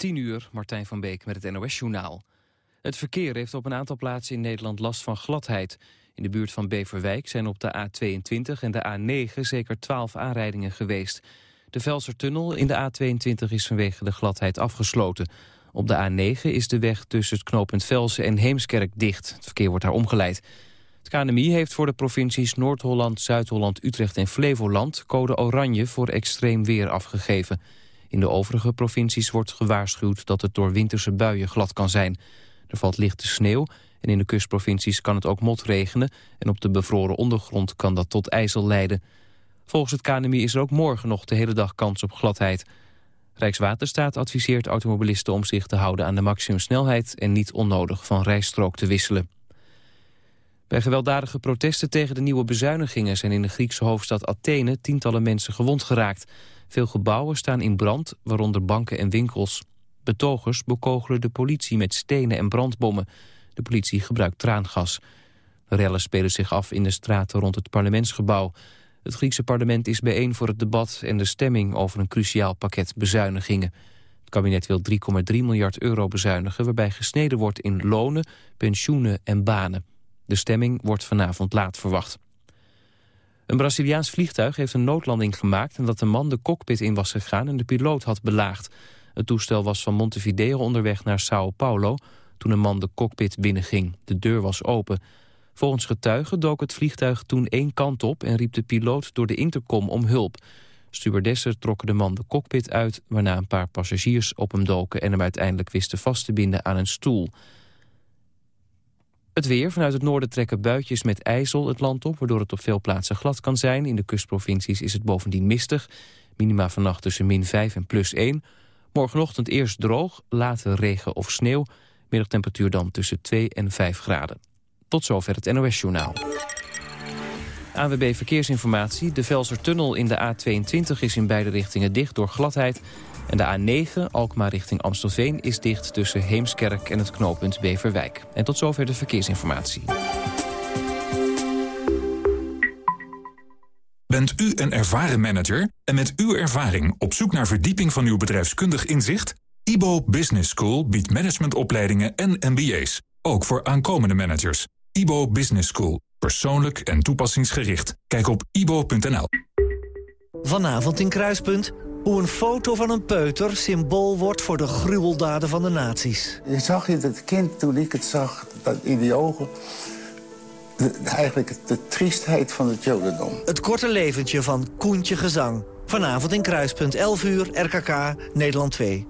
10 uur, Martijn van Beek met het NOS-journaal. Het verkeer heeft op een aantal plaatsen in Nederland last van gladheid. In de buurt van Beverwijk zijn op de A22 en de A9 zeker 12 aanrijdingen geweest. De Velsertunnel in de A22 is vanwege de gladheid afgesloten. Op de A9 is de weg tussen het knooppunt Velsen en Heemskerk dicht. Het verkeer wordt daar omgeleid. Het KNMI heeft voor de provincies Noord-Holland, Zuid-Holland, Utrecht en Flevoland... code oranje voor extreem weer afgegeven... In de overige provincies wordt gewaarschuwd dat het door winterse buien glad kan zijn. Er valt lichte sneeuw en in de kustprovincies kan het ook motregenen... en op de bevroren ondergrond kan dat tot ijzel leiden. Volgens het KNMI is er ook morgen nog de hele dag kans op gladheid. Rijkswaterstaat adviseert automobilisten om zich te houden aan de maximumsnelheid... en niet onnodig van rijstrook te wisselen. Bij gewelddadige protesten tegen de nieuwe bezuinigingen... zijn in de Griekse hoofdstad Athene tientallen mensen gewond geraakt... Veel gebouwen staan in brand, waaronder banken en winkels. Betogers bekogelen de politie met stenen en brandbommen. De politie gebruikt traangas. Rellen spelen zich af in de straten rond het parlementsgebouw. Het Griekse parlement is bijeen voor het debat en de stemming over een cruciaal pakket bezuinigingen. Het kabinet wil 3,3 miljard euro bezuinigen... waarbij gesneden wordt in lonen, pensioenen en banen. De stemming wordt vanavond laat verwacht. Een Braziliaans vliegtuig heeft een noodlanding gemaakt... nadat de man de cockpit in was gegaan en de piloot had belaagd. Het toestel was van Montevideo onderweg naar Sao Paulo... toen een man de cockpit binnenging. De deur was open. Volgens getuigen dook het vliegtuig toen één kant op... en riep de piloot door de intercom om hulp. Stewardessen trokken de man de cockpit uit... waarna een paar passagiers op hem doken... en hem uiteindelijk wisten vast te binden aan een stoel... Het weer. Vanuit het noorden trekken buitjes met ijzel het land op... waardoor het op veel plaatsen glad kan zijn. In de kustprovincies is het bovendien mistig. Minima vannacht tussen min 5 en plus 1. Morgenochtend eerst droog, later regen of sneeuw. Middagtemperatuur dan tussen 2 en 5 graden. Tot zover het NOS-journaal. AWB Verkeersinformatie. De Velsertunnel in de A22 is in beide richtingen dicht door gladheid... En de A9, Alkmaar richting Amstelveen, is dicht tussen Heemskerk en het knooppunt Beverwijk. En tot zover de verkeersinformatie. Bent u een ervaren manager en met uw ervaring op zoek naar verdieping van uw bedrijfskundig inzicht? IBO Business School biedt managementopleidingen en MBA's, ook voor aankomende managers. IBO Business School, persoonlijk en toepassingsgericht. Kijk op ibo.nl. Vanavond in Kruispunt hoe een foto van een peuter symbool wordt voor de gruweldaden van de nazi's. Je zag in het kind, toen ik het zag, in die ogen... eigenlijk de triestheid van het jodendom. Het korte leventje van Koentje Gezang. Vanavond in Kruispunt, 11 uur, RKK, Nederland 2.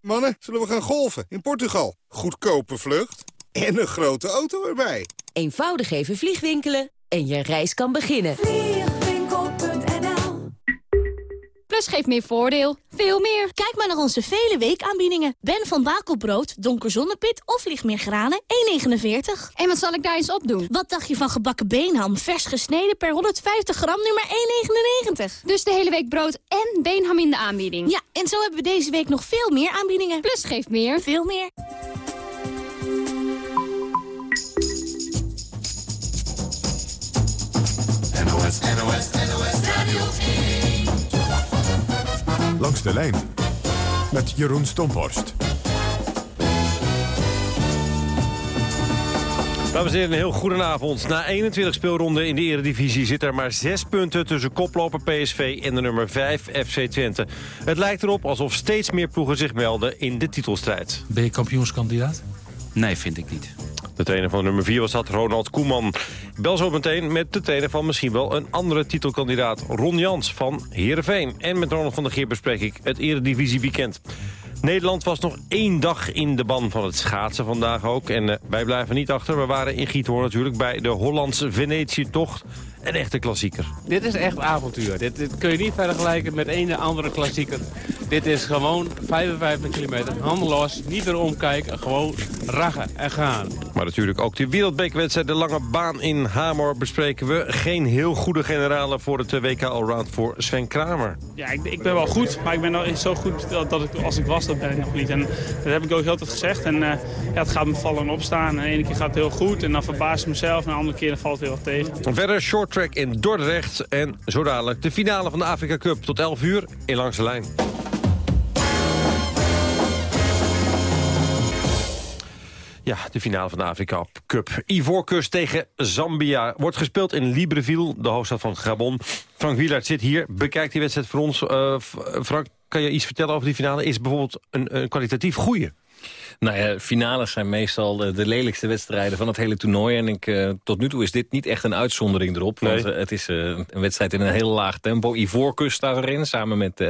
Mannen, zullen we gaan golfen in Portugal? Goedkope vlucht en een grote auto erbij. Eenvoudig even vliegwinkelen en je reis kan beginnen. Plus geeft meer voordeel. Veel meer. Kijk maar naar onze vele weekaanbiedingen. Ben van Bakelbrood, donker zonnepit of licht meer granen, 1,49. En wat zal ik daar eens op doen? Wat dacht je van gebakken beenham, vers gesneden per 150 gram, nummer 1,99. Dus de hele week brood en beenham in de aanbieding. Ja, en zo hebben we deze week nog veel meer aanbiedingen. Plus geeft meer. Veel meer. NOS, NOS, NOS Langs de lijn met Jeroen Stomphorst. Dames en heren, een heel goedenavond. Na 21 speelronden in de eredivisie zit er maar 6 punten... tussen koploper PSV en de nummer 5 FC Twente. Het lijkt erop alsof steeds meer ploegen zich melden in de titelstrijd. Ben je kampioenskandidaat? Nee, vind ik niet. De trainer van nummer 4 was dat Ronald Koeman. Bel zo meteen met de trainer van misschien wel een andere titelkandidaat. Ron Jans van Heerenveen. En met Ronald van der Geer bespreek ik het Eredivisie Weekend. Nederland was nog één dag in de ban van het schaatsen vandaag ook. En uh, wij blijven niet achter. We waren in Giethoorn natuurlijk bij de Hollandse Venetië-tocht een echte klassieker. Dit is echt avontuur. Dit, dit kun je niet vergelijken met een andere klassieker. Dit is gewoon 55 kilometer, handen los, niet erom kijken, gewoon rachen en gaan. Maar natuurlijk ook de wereldbekerwedstrijd, de lange baan in Hamor bespreken we. Geen heel goede generale voor het WK Allround voor Sven Kramer. Ja, ik, ik ben wel goed, maar ik ben nog zo goed dat, dat, ik als ik was, dat ben ik nog niet. En dat heb ik ook heel tijd gezegd. En uh, ja, het gaat me vallen en opstaan. En de ene keer gaat het heel goed en dan verbaas ik mezelf. En de andere keer dan valt het heel wat tegen. Verder short Track in Dordrecht. En zo dadelijk de finale van de Afrika Cup tot 11 uur in Langs de Lijn. Ja, de finale van de Afrika Cup. Ivoorkust tegen Zambia wordt gespeeld in Libreville, de hoofdstad van Gabon. Frank Wielaert zit hier, bekijkt die wedstrijd voor ons. Eh, Frank, kan je iets vertellen over die finale? Is bijvoorbeeld een, een kwalitatief goede? Nou ja, finales zijn meestal de, lelijkste wedstrijden van het hele toernooi. En ik, uh, tot nu toe is dit niet echt een uitzondering erop. Want uh, het is uh, een wedstrijd in een heel laag tempo. Ivoorkust staat erin, samen met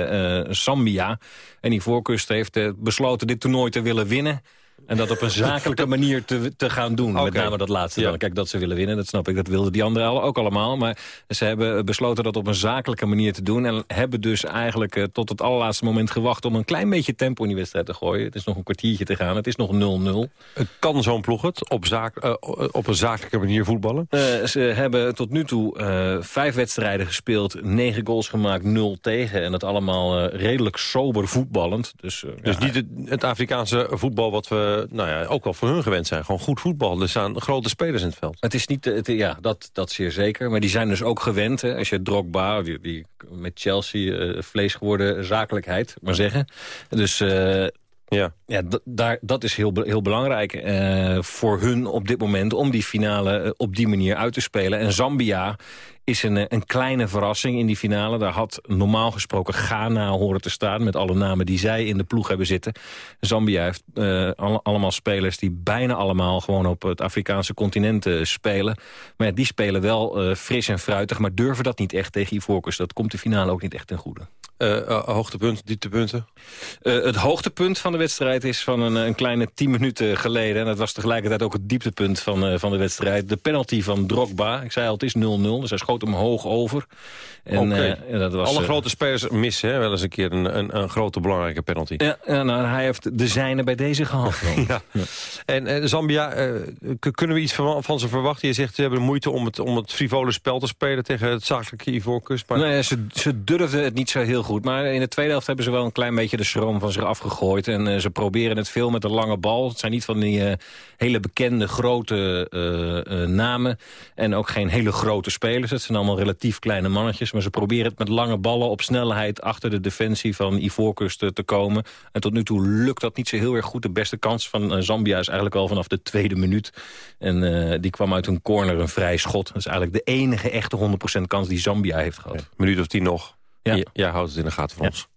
Zambia. En Ivoorkust heeft besloten dit toernooi te willen winnen. En dat op een zakelijke manier te, te gaan doen. Met name dat laatste dan. Kijk, dat ze willen winnen, dat snap ik. Dat wilden die anderen ook allemaal. Maar ze hebben besloten dat op een zakelijke manier te doen. En hebben dus eigenlijk uh, tot het allerlaatste moment gewacht... om een klein beetje tempo in die wedstrijd te gooien. Het is nog een kwartiertje te gaan. Het is nog 0-0. Kan zo'n ploeg het op, zaak, uh, op een zakelijke manier voetballen? Uh, ze hebben tot nu toe vijf wedstrijden gespeeld. Negen goals gemaakt, nul tegen. En dat allemaal redelijk sober voetballend. Dus, dus ja, niet het, het Afrikaanse voetbal wat we eh, nou ja, ook wel voor hun gewend zijn. Gewoon goed voetbal. Er staan grote spelers in het veld. Het is niet, het, ja, dat, dat zeer zeker. Maar die zijn dus ook gewend. Hè. Als je Drogba, die, die met Chelsea uh, vlees geworden zakelijkheid, maar zeggen. Dus... Ja, ja daar, dat is heel, heel belangrijk uh, voor hun op dit moment... om die finale op die manier uit te spelen. En Zambia is een, een kleine verrassing in die finale. Daar had normaal gesproken Ghana horen te staan... met alle namen die zij in de ploeg hebben zitten. Zambia heeft allemaal spelers die bijna allemaal... gewoon op het Afrikaanse continent spelen. Maar die spelen wel fris en fruitig... maar durven dat niet echt tegen Ivoorkust. Dat komt de finale ook niet echt ten goede. Uh, hoogtepunt, dieptepunten? Uh, het hoogtepunt van de wedstrijd is van een, een, kleine tien minuten geleden. En dat was tegelijkertijd ook het dieptepunt van, uh, van de wedstrijd. De penalty van Drogba. Ik zei al, het is 0-0, dus hij schoot hem hoog over. En, okay. dat was, Alle grote spelers missen hè, wel eens een keer een, een, een grote belangrijke penalty. Ja, nou, hij heeft de zijne bij deze gehad. ja. ja. En Zambia, kunnen we iets van, van ze verwachten? Je zegt, ze hebben moeite om het, om het frivole spel te spelen tegen het zakelijke Ivoorkust. Maar... Nee, ze, ze durfden het niet zo heel goed. Maar in de tweede helft hebben ze wel een klein beetje de schroom van zich afgegooid. En uh, ze proberen het veel met een lange bal. Het zijn niet van die uh, hele bekende grote uh, namen. En ook geen hele grote spelers. Het zijn allemaal relatief kleine mannetjes. Maar ze proberen het met lange ballen op snelheid... achter de defensie van Ivoorkust te komen. En tot nu toe lukt dat niet zo heel erg goed. De beste kans van Zambia is eigenlijk al vanaf de tweede minuut. En die kwam uit een corner, een vrij schot. Dat is eigenlijk de enige echte 100% kans die Zambia heeft gehad. Ja, minuut of tien nog. Ja. Jij houdt het in de gaten voor ons.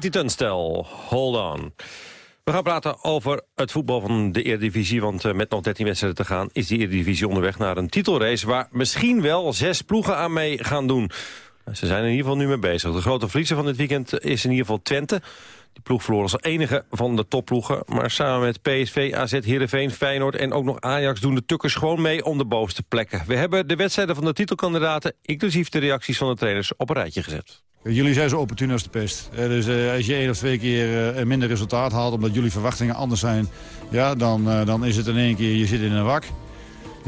Katie hold on. We gaan praten over het voetbal van de Eredivisie. Want uh, met nog 13 wedstrijden te gaan is de Eredivisie onderweg naar een titelrace... waar misschien wel zes ploegen aan mee gaan doen. Ze zijn in ieder geval nu mee bezig. De grote verliezer van dit weekend is in ieder geval Twente. Die ploeg verloor als enige van de topploegen. Maar samen met PSV, AZ, Heerenveen, Feyenoord en ook nog Ajax... doen de tukkers gewoon mee om de bovenste plekken. We hebben de wedstrijden van de titelkandidaten... inclusief de reacties van de trainers op een rijtje gezet. Jullie zijn zo opportun als de pest. Dus uh, als je één of twee keer uh, minder resultaat haalt... omdat jullie verwachtingen anders zijn... Ja, dan, dan is het in één keer, je zit in een wak.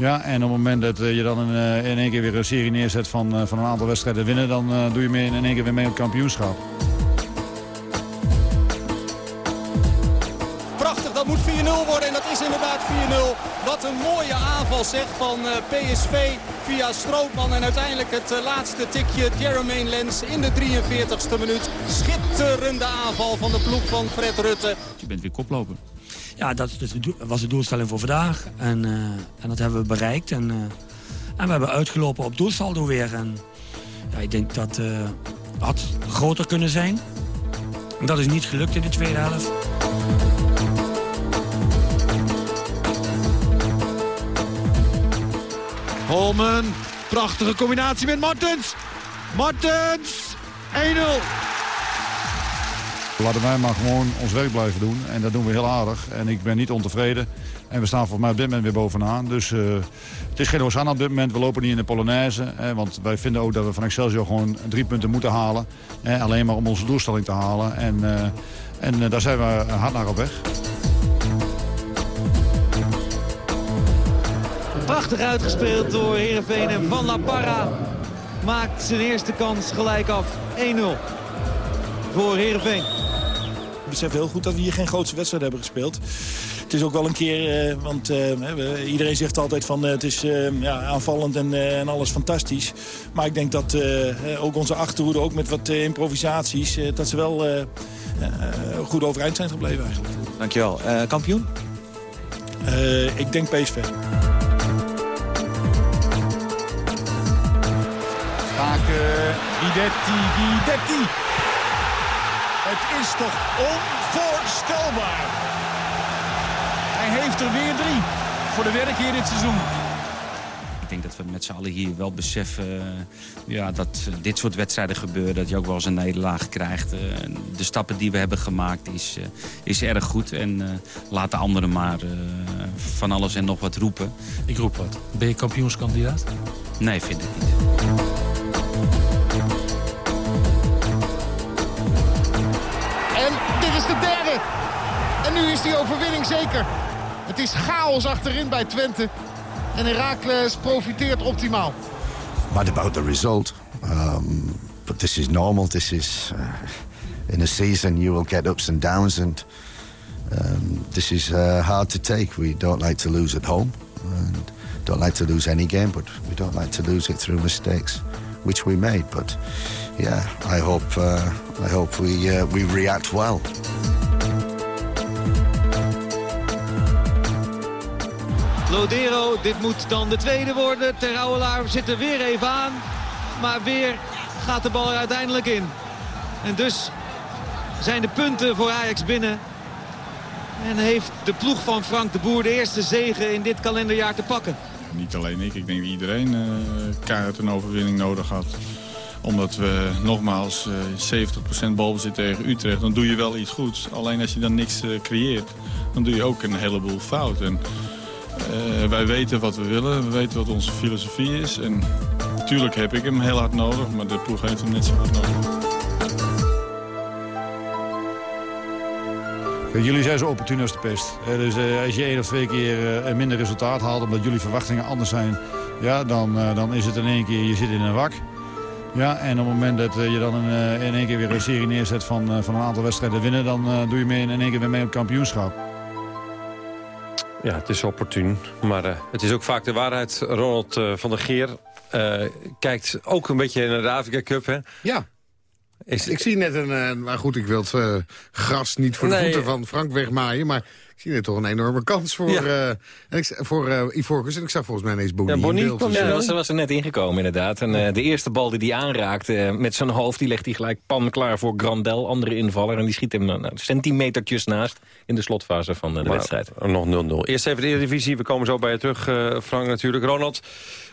Ja, en op het moment dat je dan in, in één keer weer een serie neerzet... van, van een aantal wedstrijden winnen... dan doe je mee in één keer weer mee op het kampioenschap. dat moet 4-0 worden en dat is inderdaad 4-0. Wat een mooie aanval zeg van PSV via Strootman. En uiteindelijk het laatste tikje Jermaine Lens in de 43ste minuut. Schitterende aanval van de ploeg van Fred Rutte. Je bent weer koploper. Ja, dat was de doelstelling voor vandaag. En, uh, en dat hebben we bereikt. En, en we hebben uitgelopen op doelsaldo weer. En ja, ik denk dat had groter kunnen zijn. Dat is niet gelukt in de tweede helft. Holmen, prachtige combinatie met Martens. Martens, 1-0. Laten wij maar gewoon ons werk blijven doen. En dat doen we heel aardig. En ik ben niet ontevreden. En we staan volgens mij op dit moment weer bovenaan. Dus uh, het is geen Hosanna op dit moment. We lopen niet in de Polonaise. Want wij vinden ook dat we van Excelsior gewoon drie punten moeten halen. Alleen maar om onze doelstelling te halen. En, uh, en uh, daar zijn we hard naar op weg. Prachtig uitgespeeld door Heerenveen en Van La Parra maakt zijn eerste kans gelijk af. 1-0 voor Heerenveen. We beseffen heel goed dat we hier geen grootste wedstrijd hebben gespeeld. Het is ook wel een keer, uh, want uh, iedereen zegt altijd van uh, het is ja, aanvallend en, en, alles fantastisch. Maar ik denk dat ook onze achterhoede, ook met wat improvisaties, dat ze wel goed overeind zijn gebleven eigenlijk. Dankjewel. kampioen? ik denk PSV. Guidetti, Guidetti. Het is toch onvoorstelbaar. Hij heeft er weer drie voor de werk hier dit seizoen. Ik denk dat we met z'n allen hier wel beseffen ja, dat dit soort wedstrijden gebeuren. Dat je ook wel eens een nederlaag krijgt. De stappen die we hebben gemaakt is, is erg goed. En laat de anderen maar van alles en nog wat roepen. Ik roep wat. Ben je kampioenskandidaat? Nee, vind ik niet. Nu is die overwinning zeker. Het is chaos achterin bij Twente. En Heracles profiteert optimaal. What about the result? Um, but this is normal. This is... Uh, in a season you will get ups and downs. And um, this is uh, hard to take. We don't like to lose at home. And don't like to lose any game. But we don't like to lose it through mistakes. Which we made. But yeah, I hope, uh, I hope we, we react well. Lodero, dit moet dan de tweede worden. Ter Ouwelaar zit er weer even aan. Maar weer gaat de bal er uiteindelijk in. En dus zijn de punten voor Ajax binnen. En heeft de ploeg van Frank de Boer de eerste zegen in dit kalenderjaar te pakken. Niet alleen ik, ik denk dat iedereen uh, keihard een overwinning nodig had. Omdat we nogmaals uh, 70% balbezit tegen Utrecht, dan doe je wel iets goeds. Alleen als je dan niks uh, creëert, dan doe je ook een heleboel fout. En, uh, wij weten wat we willen, we weten wat onze filosofie is. En natuurlijk heb ik hem heel hard nodig, maar de ploeg heeft hem net zo hard nodig. Jullie zijn zo opportun als de pest. Dus uh, als je één of twee keer uh, een minder resultaat haalt... omdat jullie verwachtingen anders zijn... Ja, dan, dan is het in één keer, je zit in een wak. Ja, en op het moment dat je dan in één keer weer een serie neerzet... van, van een aantal wedstrijden winnen... dan doe je mee in één keer weer mee op kampioenschap. Ja, het is opportun. Maar uh, het is ook vaak de waarheid. Ronald uh, van der Geer uh, kijkt ook een beetje naar de Afrika Cup, hè? Ja. Is... Ik zie net een... maar goed, ik wil het gras niet voor de voeten van Frank wegmaaien. Maar zie je toch een enorme kans voor, Ja. eh, en ik, voor eh, Ivorcus. En ik zag volgens mij ineens Bonnie, Ja, Bonnie in beeld. kwam, ja, was, was er net ingekomen inderdaad. En eh, de eerste bal die hij aanraakte met zijn hoofd... die legt hij gelijk pan klaar voor Grandel, andere invaller. En die schiet hem nou, centimetertjes naast in de slotfase van de Maar wedstrijd. Nog 0-0. Eerst even de Eredivisie. We komen zo bij je terug, eh, Frank natuurlijk. Ronald,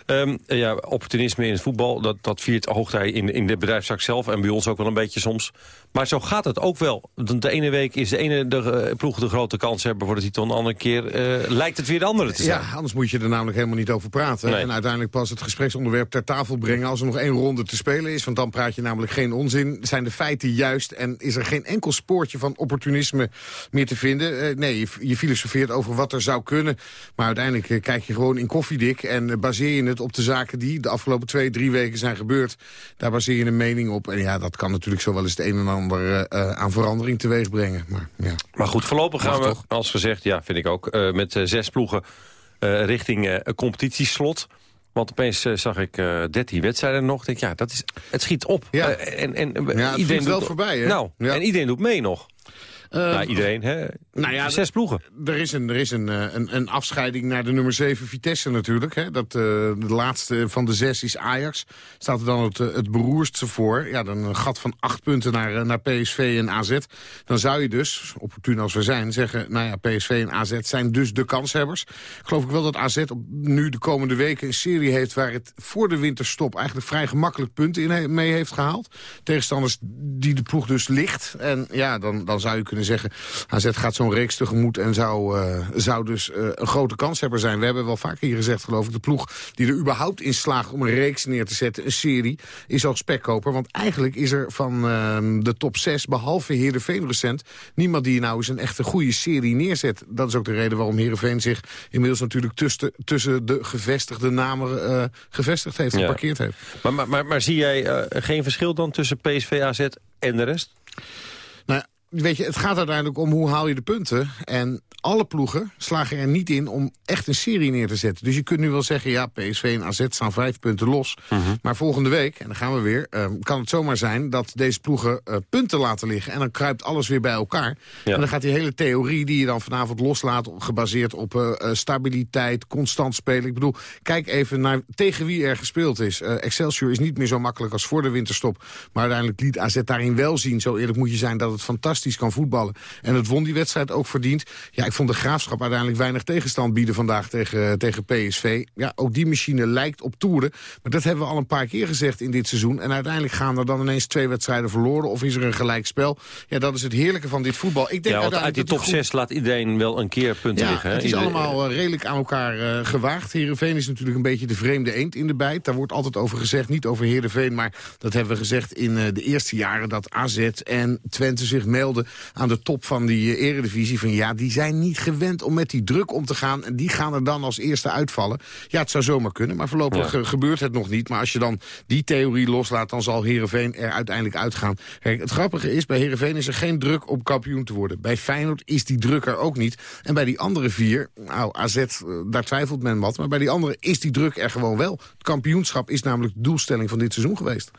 ehm, ja, opportunisme in het voetbal... dat, dat viert hoogtij in, in de bedrijfstak zelf... en bij ons ook wel een beetje soms. Maar zo gaat het ook wel. De ene week is de ene de, eh, ploeg de grote kans hebben voor de titel... en de andere keer eh, lijkt het weer de andere te zijn. Ja, anders moet je er namelijk helemaal niet over praten. Nee. En uiteindelijk pas het gespreksonderwerp ter tafel brengen... als er nog één ronde te spelen is. Want dan praat je namelijk geen onzin. Zijn de feiten juist en is er geen enkel spoortje van opportunisme meer te vinden? Eh, nee, je, je filosofeert over wat er zou kunnen. Maar uiteindelijk kijk je gewoon in koffiedik... en baseer je het op de zaken die de afgelopen twee, drie weken zijn gebeurd. Daar baseer je een mening op. En ja, dat kan natuurlijk zo wel eens het een en ander eh, eh, aan verandering teweeg brengen. Maar, ja. Maar goed, voorlopig gaan we, als gezegd, ja, vind ik ook... eh, met zes ploegen richting een competitieslot. Want opeens zag ik eh 13 wedstrijden nog. Ik Denk, ja, dat is, het schiet op. Ja. En, en, Ja, het vliegt wel voorbij, hè? Nou, Ja. en iedereen doet mee nog. Eh, nou, iedereen, hè? Nou ja, Zes ploegen. Er is een, er is een, eh, een, een afscheiding naar de nummer 7 Vitesse natuurlijk. Hè. Dat, eh, de laatste van de zes is Ajax. Staat er dan het, het beroerdste voor. Ja, dan een gat van acht punten naar, naar PSV en AZ. Dan zou je dus, opportun als we zijn, zeggen... nou ja, PSV en AZ zijn dus de kanshebbers. Geloof ik wel dat AZ op, nu de komende weken een serie heeft... waar het voor de winterstop eigenlijk vrij gemakkelijk punten in mee heeft gehaald. Tegenstanders die de ploeg dus ligt. En ja, dan, dan zou je kunnen zeggen... AZ gaat zo'n reeks tegemoet en zou, eh, zou dus eh, een grote kanshebber zijn. We hebben wel vaker hier gezegd, geloof ik, de ploeg die er überhaupt in slaagt om een reeks neer te zetten, een serie, is al spekkoper. Want eigenlijk is er van ehm, de top 6, behalve Heerenveen recent, niemand die nou eens een echte goede serie neerzet. Dat is ook de reden waarom Heerenveen zich inmiddels natuurlijk tussen, tussen de gevestigde namen eh, gevestigd heeft, Ja. geparkeerd heeft. Maar, maar, maar, maar zie jij geen verschil dan tussen PSV, AZ en de rest? Weet je, het gaat uiteindelijk om hoe haal je de punten. En alle ploegen slagen er niet in om echt een serie neer te zetten. Dus je kunt nu wel zeggen, ja, PSV en AZ staan vijf punten los. Maar volgende week, en dan gaan we weer, eh, kan het zomaar zijn... dat deze ploegen eh, punten laten liggen. En dan kruipt alles weer bij elkaar. Ja. En dan gaat die hele theorie die je dan vanavond loslaat... gebaseerd op eh, eh, stabiliteit, constant spelen. Ik bedoel, kijk even naar tegen wie er gespeeld is. Excelsior is niet meer zo makkelijk als voor de winterstop. Maar uiteindelijk liet AZ daarin wel zien, zo eerlijk moet je zijn... dat het fantastisch kan voetballen. En het won die wedstrijd ook verdiend. Ja, ik vond de Graafschap uiteindelijk weinig tegenstand bieden vandaag tegen, tegen PSV. Ja, ook die machine lijkt op toeren. Maar dat hebben we al een paar keer gezegd in dit seizoen. En uiteindelijk gaan er dan ineens twee wedstrijden verloren. Of is er een gelijkspel. Ja, dat is het heerlijke van dit voetbal. Ik denk Ja, want uit die top goed- 6 laat iedereen wel een keer punten ja, liggen. hè? het is Iedereen- allemaal eh, redelijk aan elkaar eh, gewaagd. Heerenveen is natuurlijk een beetje de vreemde eend in de bijt. Daar wordt altijd over gezegd, niet over Heerenveen... maar dat hebben we gezegd in eh, de eerste jaren... dat AZ en Twente zich melden aan de top van die eh, eredivisie... van ja, die zijn niet gewend om met die druk om te gaan... en die gaan er dan als eerste uitvallen. Ja, het zou zomaar kunnen, maar voorlopig Ja. eh, gebeurt het nog niet. Maar als je dan die theorie loslaat, dan zal Heerenveen er uiteindelijk uitgaan. Kijk, het grappige is, bij Heerenveen is er geen druk om kampioen te worden. Bij Feyenoord is die druk er ook niet. En bij die andere vier, nou, AZ, eh, daar twijfelt men wat. Maar bij die andere is die druk er gewoon wel. Het kampioenschap is namelijk de doelstelling van dit seizoen geweest.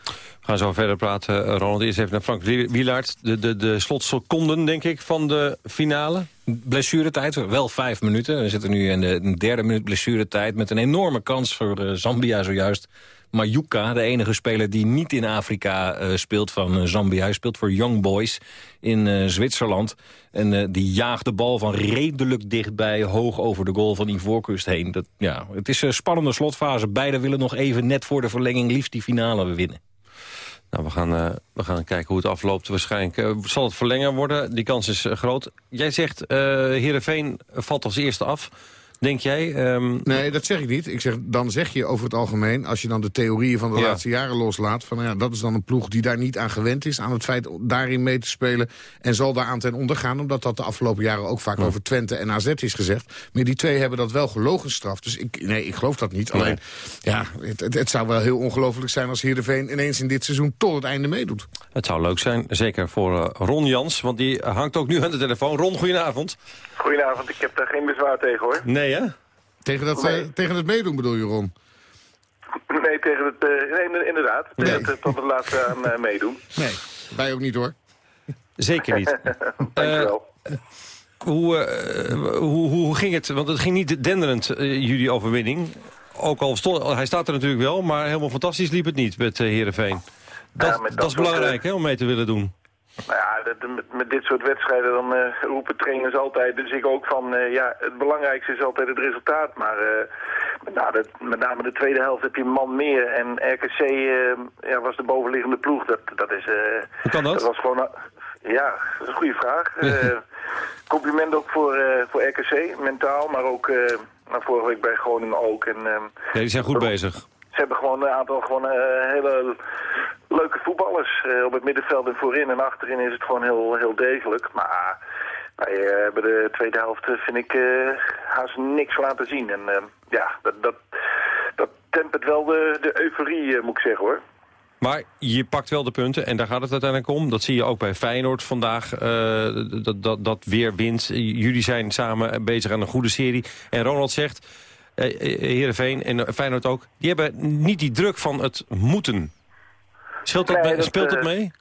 Gaan zo verder praten, eh, Ronald. Eerst even naar Frank Wielaert. De, de, de slotseconden, denk ik, van de finale. Blessuretijd, wel vijf minuten. We zitten nu in de derde minuut blessuretijd... met een enorme kans voor eh, Zambia zojuist. Mayuka, de enige speler die niet in Afrika eh, speelt van Zambia. Hij speelt voor Young Boys in Zwitserland. En die jaagt de bal van redelijk dichtbij... hoog over de goal van Ivoorkust heen. Dat, ja, het is een spannende slotfase. Beiden willen nog even net voor de verlenging... liefst die finale winnen. Nou, we gaan, eh, we gaan kijken hoe het afloopt. Waarschijnlijk eh, zal het verlengen worden. Die kans is eh, groot. Jij zegt, eh Heerenveen valt als eerste af. Denk jij? ehm, Nee, dat zeg ik niet. Ik zeg, dan zeg je over het algemeen, als je dan de theorieën van de Ja. laatste jaren loslaat... van nou ja, dat is dan een ploeg die daar niet aan gewend is... aan het feit daarin mee te spelen en zal daar aan ten onder gaan... omdat dat de afgelopen jaren ook vaak over Twente en AZ is gezegd. Maar die twee hebben dat wel gelogen straf. Dus ik, nee, ik geloof dat niet. Alleen, ja, het, het, het zou wel heel ongelooflijk zijn als Heerenveen... ineens in dit seizoen tot het einde meedoet. Het zou leuk zijn, zeker voor eh, Ron Jans. Want die hangt ook nu aan de telefoon. Ron, goedenavond. Goedenavond, ik heb daar geen bezwaar tegen hoor. Nee, hè? Tegen, dat, Nee. tegen het meedoen bedoel je, Ron? Nee, tegen het, eh, nee inderdaad. Tegen het, eh, tot het laatste aan eh, meedoen. Nee, wij ook niet hoor. Zeker niet. Dankjewel. hoe, hoe, hoe ging het? Want het ging niet denderend, jullie overwinning. Ook al stond, hij staat er natuurlijk wel, maar helemaal fantastisch liep het niet met uh, Heerenveen. Dat, Ja, met dat, dat is belangrijk hè, om mee te willen doen. Nou ja, dat- met, met dit soort wedstrijden dan eh, roepen trainers altijd, dus ik ook van, eh, ja, het belangrijkste is altijd het resultaat. Maar eh, met, nou, dat- met name de tweede helft heb je een man meer en RKC ja, was de bovenliggende ploeg. Dat, dat is... Hoe kan dat? Dat was gewoon... ja, dat is een goede vraag. Compliment ook voor, voor RKC, mentaal, maar ook eh, nou, vorige week bij Groningen ook. En, ehm, Ja, die zijn goed bezig. ze hebben gewoon een aantal gewoon, hele leuke voetballers. Eh, op het middenveld en voorin en achterin is het gewoon heel, heel degelijk. Maar wij eh, hebben de tweede helft, eh, vind ik, haast niks laten zien. En ja, dat, dat, dat tempert wel de, de euforie, moet ik zeggen hoor. Maar je pakt wel de punten en daar gaat het uiteindelijk om. Dat zie je ook bij Feyenoord vandaag, dat, dat, dat weer wint. Jullie zijn samen bezig aan een goede serie. En Ronald zegt, eh, Heerenveen en Feyenoord ook... die hebben niet die druk van het moeten. Scheelt dat Nee, mee- dat, speelt dat eh, mee?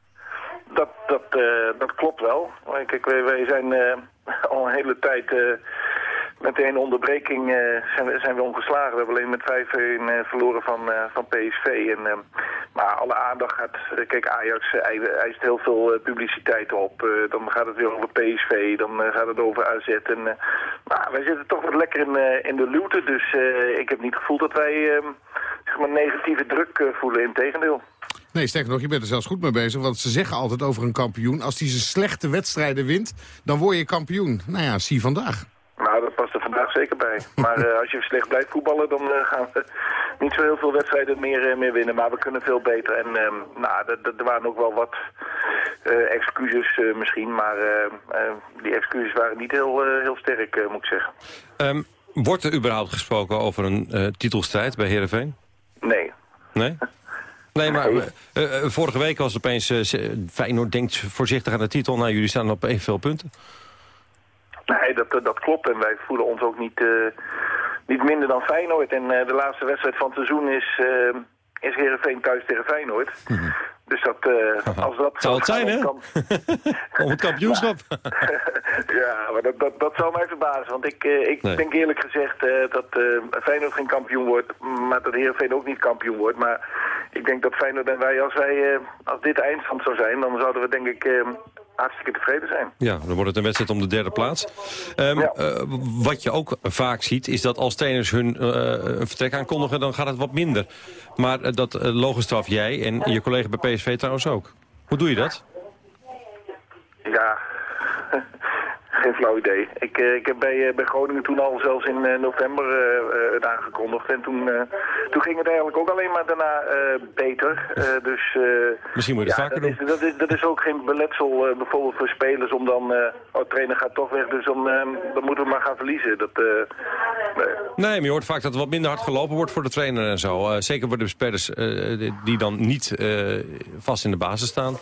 Dat, dat, eh, dat klopt wel. Kijk, wij, wij zijn eh, al een hele tijd met één onderbreking zijn, we, zijn we ongeslagen. We hebben alleen met 5-1 eh, verloren van, van PSV. En, maar alle aandacht gaat... kijk, Ajax ei- eist heel veel publiciteit op. Dan gaat het weer over PSV, dan gaat het over AZ. En, maar wij zitten toch wat lekker in, in de luwte. Dus ik heb niet het gevoel dat wij eh, zeg maar negatieve druk voelen. Integendeel. Nee, sterker nog, je bent er zelfs goed mee bezig. Want ze zeggen altijd over een kampioen... als hij zijn slechte wedstrijden wint, dan word je kampioen. Nou ja, zie vandaag. Nou, dat past er vandaag zeker bij. Maar eh, als je slecht blijft voetballen, dan eh, gaan we niet zo heel veel wedstrijden meer, eh, meer winnen. Maar we kunnen veel beter. En ehm, nou, er- waren ook wel wat eh, excuses eh, misschien. Maar eh, eh, die excuses waren niet heel, eh, heel sterk, eh, moet ik zeggen. Ehm, wordt er überhaupt gesproken over een eh, titelstrijd bij Heerenveen? Nee. Nee? Nee, maar eh, eh, vorige week was het opeens... eh, Feyenoord denkt voorzichtig aan de titel. Nou, jullie staan op evenveel punten. Nee, dat, eh, dat klopt. En wij voelen ons ook niet, eh, niet minder dan Feyenoord. En eh, de laatste wedstrijd van het seizoen is, eh is Heerenveen thuis tegen Feyenoord. Dus dat, eh, als dat. Zou het zijn, hè? dan- Om het kampioenschap. Ja, maar dat, dat, dat zou mij verbazen. Want ik, eh, ik Nee. denk eerlijk gezegd eh, dat Feyenoord geen kampioen wordt. Maar dat Heerenveen ook niet kampioen wordt. Maar ik denk dat Feyenoord en wij, als, wij, eh, als dit eindstand zou zijn... dan zouden we denk ik hartstikke tevreden zijn. Ja, dan wordt het een wedstrijd om de derde plaats. Ehm, eh, wat je ook vaak ziet, is dat als trainers hun eh, een vertrek aankondigen... dan gaat het wat minder. Maar eh, dat logenstraf jij en je collega bij PSV trouwens ook. Hoe doe je dat? Ja, geen flauw idee. Ik, eh, ik heb bij, eh, bij Groningen toen al zelfs in eh, november het aangekondigd. En toen, toen ging het eigenlijk ook alleen maar daarna beter. Dus, Misschien moet je het ja, vaker dat is, dat, is, dat is ook geen beletsel bijvoorbeeld voor spelers om dan... oh, de trainer gaat toch weg, dus dan, dan moeten we maar gaan verliezen. Dat, nee. Nee, maar je hoort vaak dat er wat minder hard gelopen wordt voor de trainer en zo. Zeker voor de spelers die- dan niet vast in de basis staan.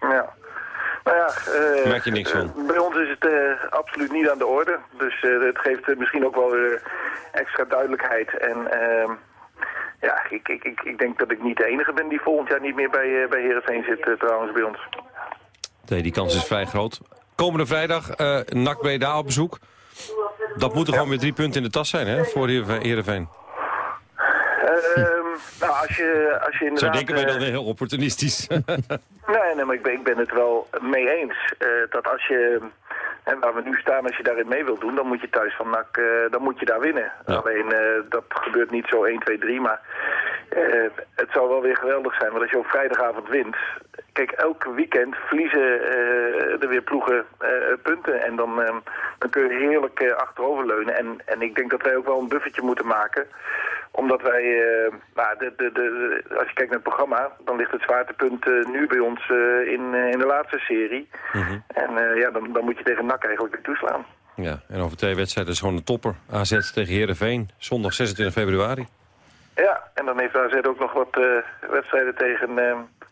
Ja. Nou ja, eh, Merk je niks van? eh, bij ons is het eh, absoluut niet aan de orde. Dus het geeft misschien ook wel weer extra duidelijkheid. En ehm, ja, ik, ik, ik, ik denk dat ik niet de enige ben die volgend jaar niet meer bij, bij Heerenveen zit trouwens bij ons. Nee, die kans is vrij groot. Komende vrijdag, eh NAC Breda op bezoek. Dat moeten gewoon weer drie punten in de tas zijn hè, voor Heerenveen. Heerenveen. Nou, als je, als je Zo inderdaad... denken wij eh, dan weer heel opportunistisch. Nee, nee, maar ik ben, ik ben het wel mee eens. eh, dat als je, en waar we nu staan, als je daarin mee wilt doen, dan moet je thuis van NAC, eh, dan moet je daar winnen. Alleen, eh, dat gebeurt niet zo 1, 2, 3, maar eh, het zou wel weer geweldig zijn. Want als je op vrijdagavond wint, kijk, elk weekend verliezen eh, er weer ploegen eh, punten. En dan, eh, dan kun je heerlijk eh, achteroverleunen. En, en ik denk dat wij ook wel een buffertje moeten maken omdat wij, eh, nou, de, de, de, als je kijkt naar het programma, dan ligt het zwaartepunt eh, nu bij ons eh, in, in de laatste serie. En eh, ja, dan, dan moet je tegen NAC eigenlijk weer toeslaan. Ja, en over twee wedstrijden is gewoon een topper. AZ tegen Heerenveen, zondag 26 februari. Ja, en dan heeft AZ ook nog wat wedstrijden tegen,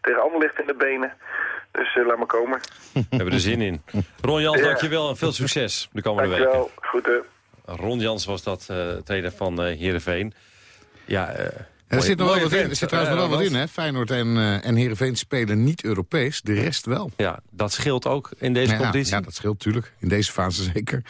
tegen Anderlecht in de benen. Dus laat maar komen. We hebben er zin in. Ron Jans, Ja. dankjewel en veel succes de komende Dankjewel. weken. Goed, eh. Ron Jans was dat, eh trainer van eh Heerenveen. Ja, eh, er zit, nog wel wat in. er zit trouwens nog eh, wel wat in, hè? Feyenoord en, eh en Heerenveen spelen niet Europees, de rest wel. Ja, dat scheelt ook in deze Ja, competitie. Ja, dat scheelt natuurlijk. In deze fase zeker.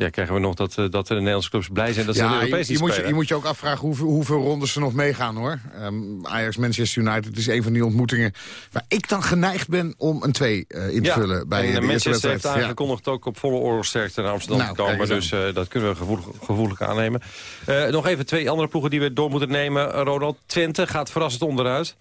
Ja, krijgen we nog dat, eh, dat de Nederlandse clubs blij zijn dat ze de je, Europees je, moet je, je moet je ook afvragen hoeveel, hoeveel rondes er nog meegaan, hoor. Ehm, Ajax, Manchester United is een van die ontmoetingen... waar ik dan geneigd ben om een 2 eh, in te ja, vullen bij en de eerste Manchester heeft wedstrijd. Ja. aangekondigd ook op volle oorlogsterkte naar Amsterdam Nou, te komen. Dus eh, dat kunnen we gevoelig, gevoelig aannemen. Eh, nog even twee andere ploegen die we door moeten nemen. Ronald, Twente gaat verrassend onderuit.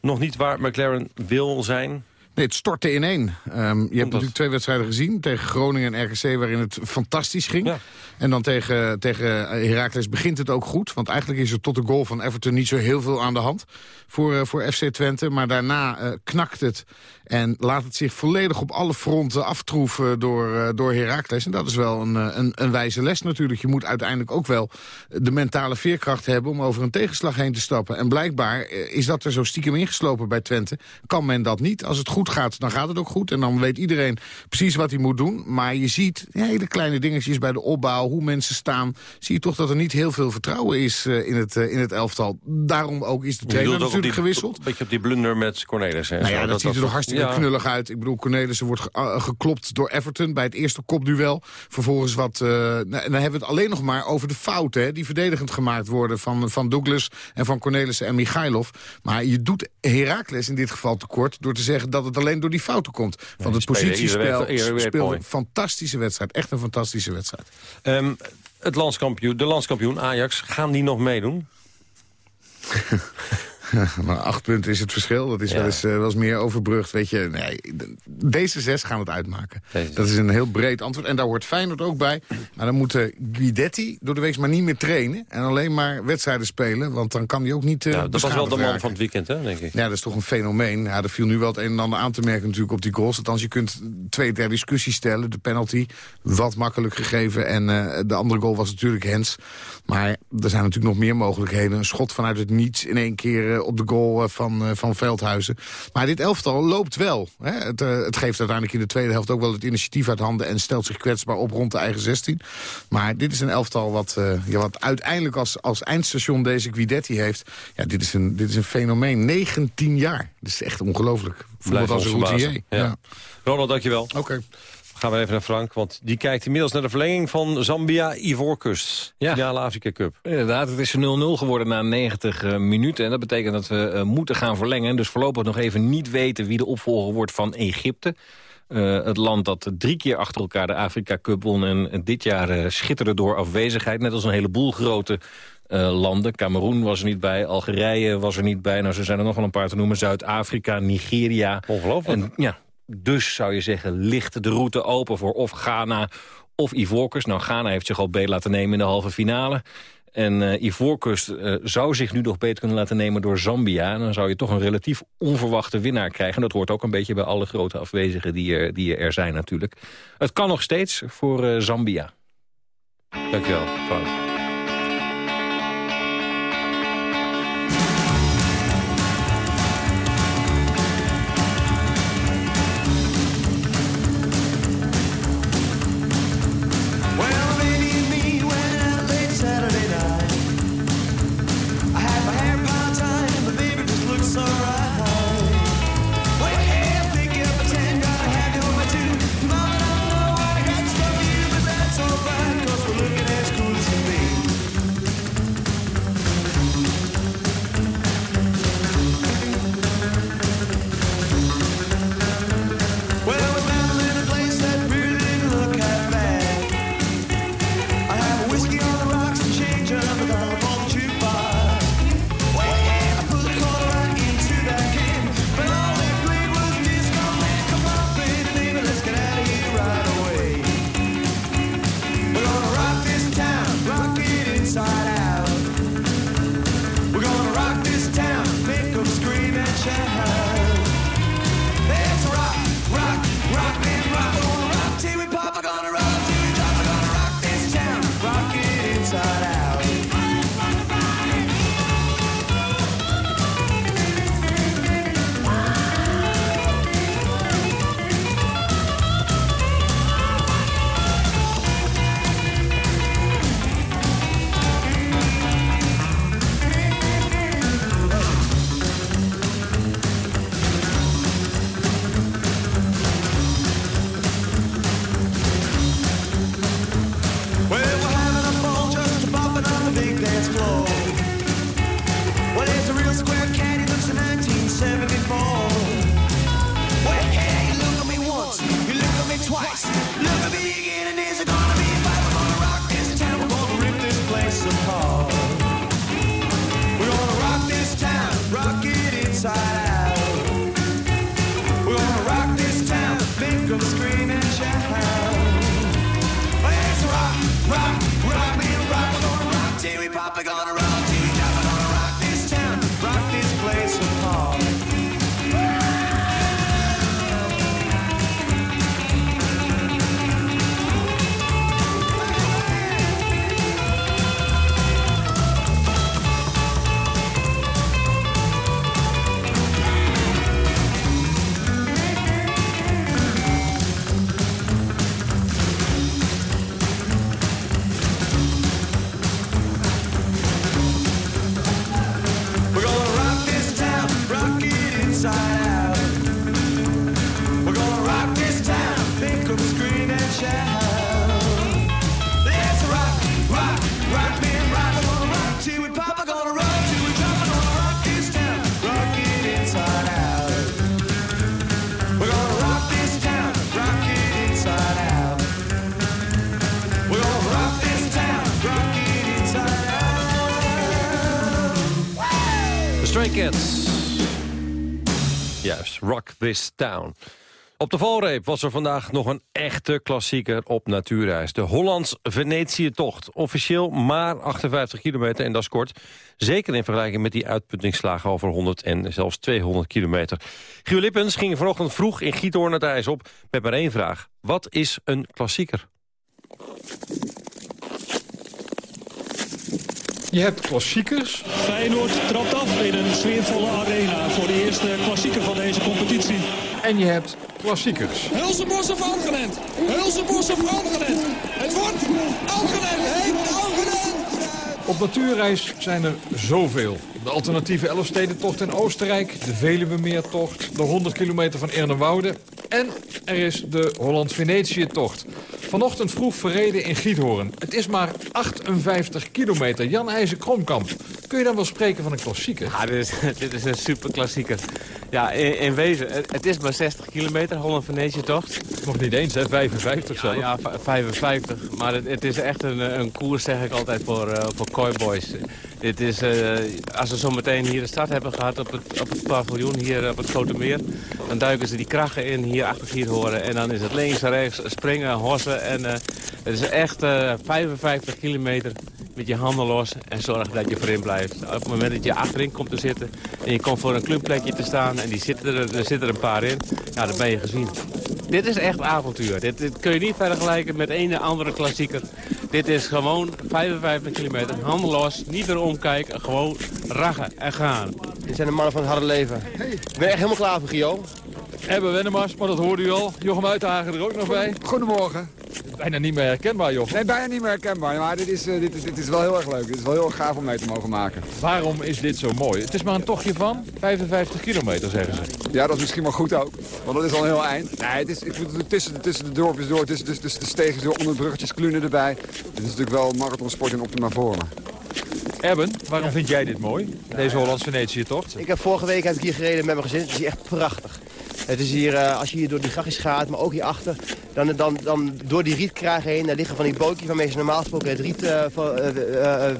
Nog niet waar McLaren wil zijn. Nee, het stortte in één. Ehm, je hebt natuurlijk twee wedstrijden gezien. Tegen Groningen en RKC, waarin het fantastisch ging. En dan tegen, tegen Heracles begint het ook goed. Want eigenlijk is er tot de goal van Everton niet zo heel veel aan de hand voor, eh, voor FC Twente. Maar daarna eh, knakt het en laat het zich volledig op alle fronten aftroeven door, eh, door Heracles. En dat is wel een, eh, een, een wijze les natuurlijk. Je moet uiteindelijk ook wel de mentale veerkracht hebben... om over een tegenslag heen te stappen. En blijkbaar eh, is dat er zo stiekem ingeslopen bij Twente. Kan men dat niet. Als het goed gaat, dan gaat het ook goed. En dan weet iedereen precies wat hij moet doen. Maar je ziet hele kleine dingetjes bij de opbouw, hoe mensen staan. Zie je toch dat er niet heel veel vertrouwen is eh, in, het, eh, in het elftal. Daarom ook is de trainer natuurlijk die, gewisseld. Een beetje op die blunder met Cornelis. hè, Nou ja, dat, ziet er toch hartstikke ja. knullig uit. Ik bedoel, Cornelissen wordt ge- eh, geklopt door Everton bij het eerste kopduel. Vervolgens wat... nou, en dan hebben we het alleen nog maar over de fouten... Hè, die verdedigend gemaakt worden van, van Douglas en van Cornelissen en Michailov. Maar je doet Heracles in dit geval tekort... door te zeggen dat het alleen door die fouten komt. Want het positiespel speelde een fantastische wedstrijd. Echt een fantastische wedstrijd. Ehm, het landskampioen, de landskampioen Ajax, gaan die nog meedoen? maar acht punten is het verschil. Dat is Ja. wel, eens, eh, wel eens meer overbrugd. Weet je, nee, deze zes gaan het uitmaken. Dat is een heel breed antwoord. En daar hoort Feyenoord ook bij. Maar dan moet eh, Guidetti door de week maar niet meer trainen. En alleen maar wedstrijden spelen. Want dan kan hij ook niet uh, Ja, dat was wel de man van het weekend, hè, denk ik. Ja, dat is toch een fenomeen. Ja, er viel nu wel het een en ander aan te merken natuurlijk op die goals. Althans, je kunt twee ter discussie stellen. De penalty, wat makkelijk gegeven. En eh, de andere goal was natuurlijk Hens. Maar er zijn natuurlijk nog meer mogelijkheden. Een schot vanuit het niets in één keer eh, op de goal eh, van, eh, van Veldhuizen. Maar dit elftal loopt wel. Hè? Het, eh, het geeft uiteindelijk in de tweede helft ook wel het initiatief uit handen... en stelt zich kwetsbaar op rond de eigen 16. Maar dit is een elftal wat, eh, ja, wat uiteindelijk als, als eindstation deze Guidetti heeft. Ja, dit is een, dit is een fenomeen. 19 jaar. Dat is echt ongelooflijk. Blijf als een routinier. verbazen. Ja. Ronald, dankjewel. Oké. Gaan we even naar Frank, want die kijkt inmiddels naar de verlenging van Zambia-Ivoorkust. Ja. Finale Afrika Cup. Inderdaad, het is 0-0 geworden na 90 eh, minuten. En dat betekent dat we eh, moeten gaan verlengen. Dus voorlopig nog even niet weten wie de opvolger wordt van Egypte. Eh, het land dat drie keer achter elkaar de Afrika Cup won... en dit jaar schitterde door afwezigheid. Net als een heleboel grote landen. Cameroen was er niet bij, Algerije was er niet bij. Nou, ze zijn er nog wel een paar te noemen. Zuid-Afrika, Nigeria. Ongelooflijk. En ja, dus zou je zeggen, ligt de route open voor of Ghana of Ivoorkust. Nou, Ghana heeft zich al beet laten nemen in de halve finale. En eh, zou zich nu nog beter kunnen laten nemen door Zambia. En dan zou je toch een relatief onverwachte winnaar krijgen. Dat hoort ook een beetje bij alle grote afwezigen die er, die er zijn natuurlijk. Het kan nog steeds voor eh, Zambia. Dankjewel. Cats. Juist, Rock This Town. Op de valreep was er vandaag nog een echte klassieker op natuurreis. De Hollands-Venetië-tocht. Officieel maar 58 kilometer en dat is kort. Zeker in vergelijking met die uitputtingsslagen over 100 en zelfs 200 kilometer. Gio Lippens ging vanochtend vroeg in Giethoorn het ijs op met maar één vraag. Wat is een klassieker? Je hebt klassiekers. Feyenoord trapt af in een sfeervolle arena voor de eerste klassieker van deze competitie. En je hebt klassiekers. Hulsenbos of Algenent? Hulsenbos of Algenent? Het wordt Algenent, heet Algenent! Op natuurreis zijn er zoveel. De alternatieve Elfstedentocht in Oostenrijk, de Veluwemeertocht, de 100 kilometer van Ernewoude en er is de Holland-Venetië-tocht. Vanochtend vroeg verreden in Giethoorn. Het is maar 58 kilometer. Jan IJzer Kromkamp. Kun je dan wel spreken van een klassieker? Ja, dit is, dit is een super klassieker. Ja, in, in wezen, het, is maar 60 kilometer, Holland-Venetië-tocht. Nog niet eens, hè? 55 zelf. Ja, ja, v- 55. Maar het, het is echt een, een koers, zeg ik altijd, voor, eh voor cowboys. Dit is, eh, als we zo meteen hier de start hebben gehad op het, op het paviljoen, hier op het Grote Meer... dan duiken ze die krachten in, hier achter hier horen. En dan is het links en rechts, springen, hossen. En eh, het is echt eh, 55 kilometer met je handen los en zorg dat je voorin blijft. Op het moment dat je achterin komt te zitten en je komt voor een clubplekje te staan... en die zitten er, er zitten er een paar in, ja, dan ben je gezien. Dit is echt avontuur. Dit, dit kun je niet vergelijken met een andere klassieker. Dit is gewoon 55 kilometer, handen los, niet erom kijken, gewoon raggen en gaan. Dit zijn de mannen van het harde leven. Ik ben echt helemaal klaar voor, Gio. Ebbe Wennemars, maar dat hoorde u al. Jochem Uithagen er ook nog bij. Goedemorgen. Bijna niet meer herkenbaar, Jochem. Nee, bijna niet meer herkenbaar. Maar dit is, eh, dit, is, dit is wel heel erg leuk. Dit is wel heel erg gaaf om mee te mogen maken. Waarom is dit zo mooi? Het is maar een tochtje van 55 kilometer, zeggen ze. Ja, dat is misschien wel goed ook. Want dat is al een heel eind. Nee, het is, ik bedoel, tussen, tussen de dorpjes door, tussen, tussen, tussen de stegens door, onder bruggetjes, klunen erbij. Dit is natuurlijk wel marathonsport in optima forma. Erben, waarom vind jij dit mooi? Deze Hollands-Venetië-tocht? Ik heb vorige week heb ik hier gereden met mijn gezin. Het is hier echt prachtig. Het is hier, eh, als je hier door die grachtjes gaat, maar ook hierachter, dan, dan, dan door die rietkragen heen, daar liggen van die bootjes waarmee ze normaal gesproken het riet eh, eh,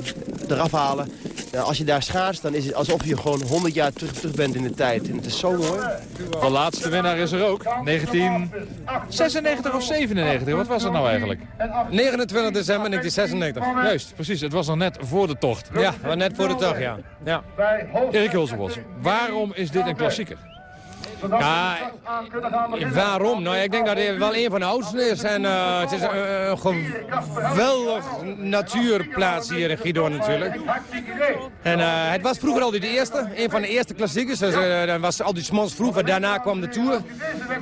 eraf halen. Als je daar schaatst, dan is het alsof je gewoon 100 jaar terug, terug bent in de tijd. En het is zo mooi. De laatste winnaar is er ook. 1996 of 97, wat was het nou eigenlijk? 29 december 1996. Juist, precies. Het was nog net voor de tocht. Ja, maar net voor de tocht, ja. ja. Erik Hulsenbos, waarom is dit een klassieker? Ja, waarom? Nou, ik denk dat hij wel een van de oudste is. En eh, het is een, een geweldig natuurplaats hier in Gidoor natuurlijk. En eh, het was vroeger al de eerste, een van de eerste klassiekers. Dus, eh, dan was al die smons vroeger, daarna kwam de Tour.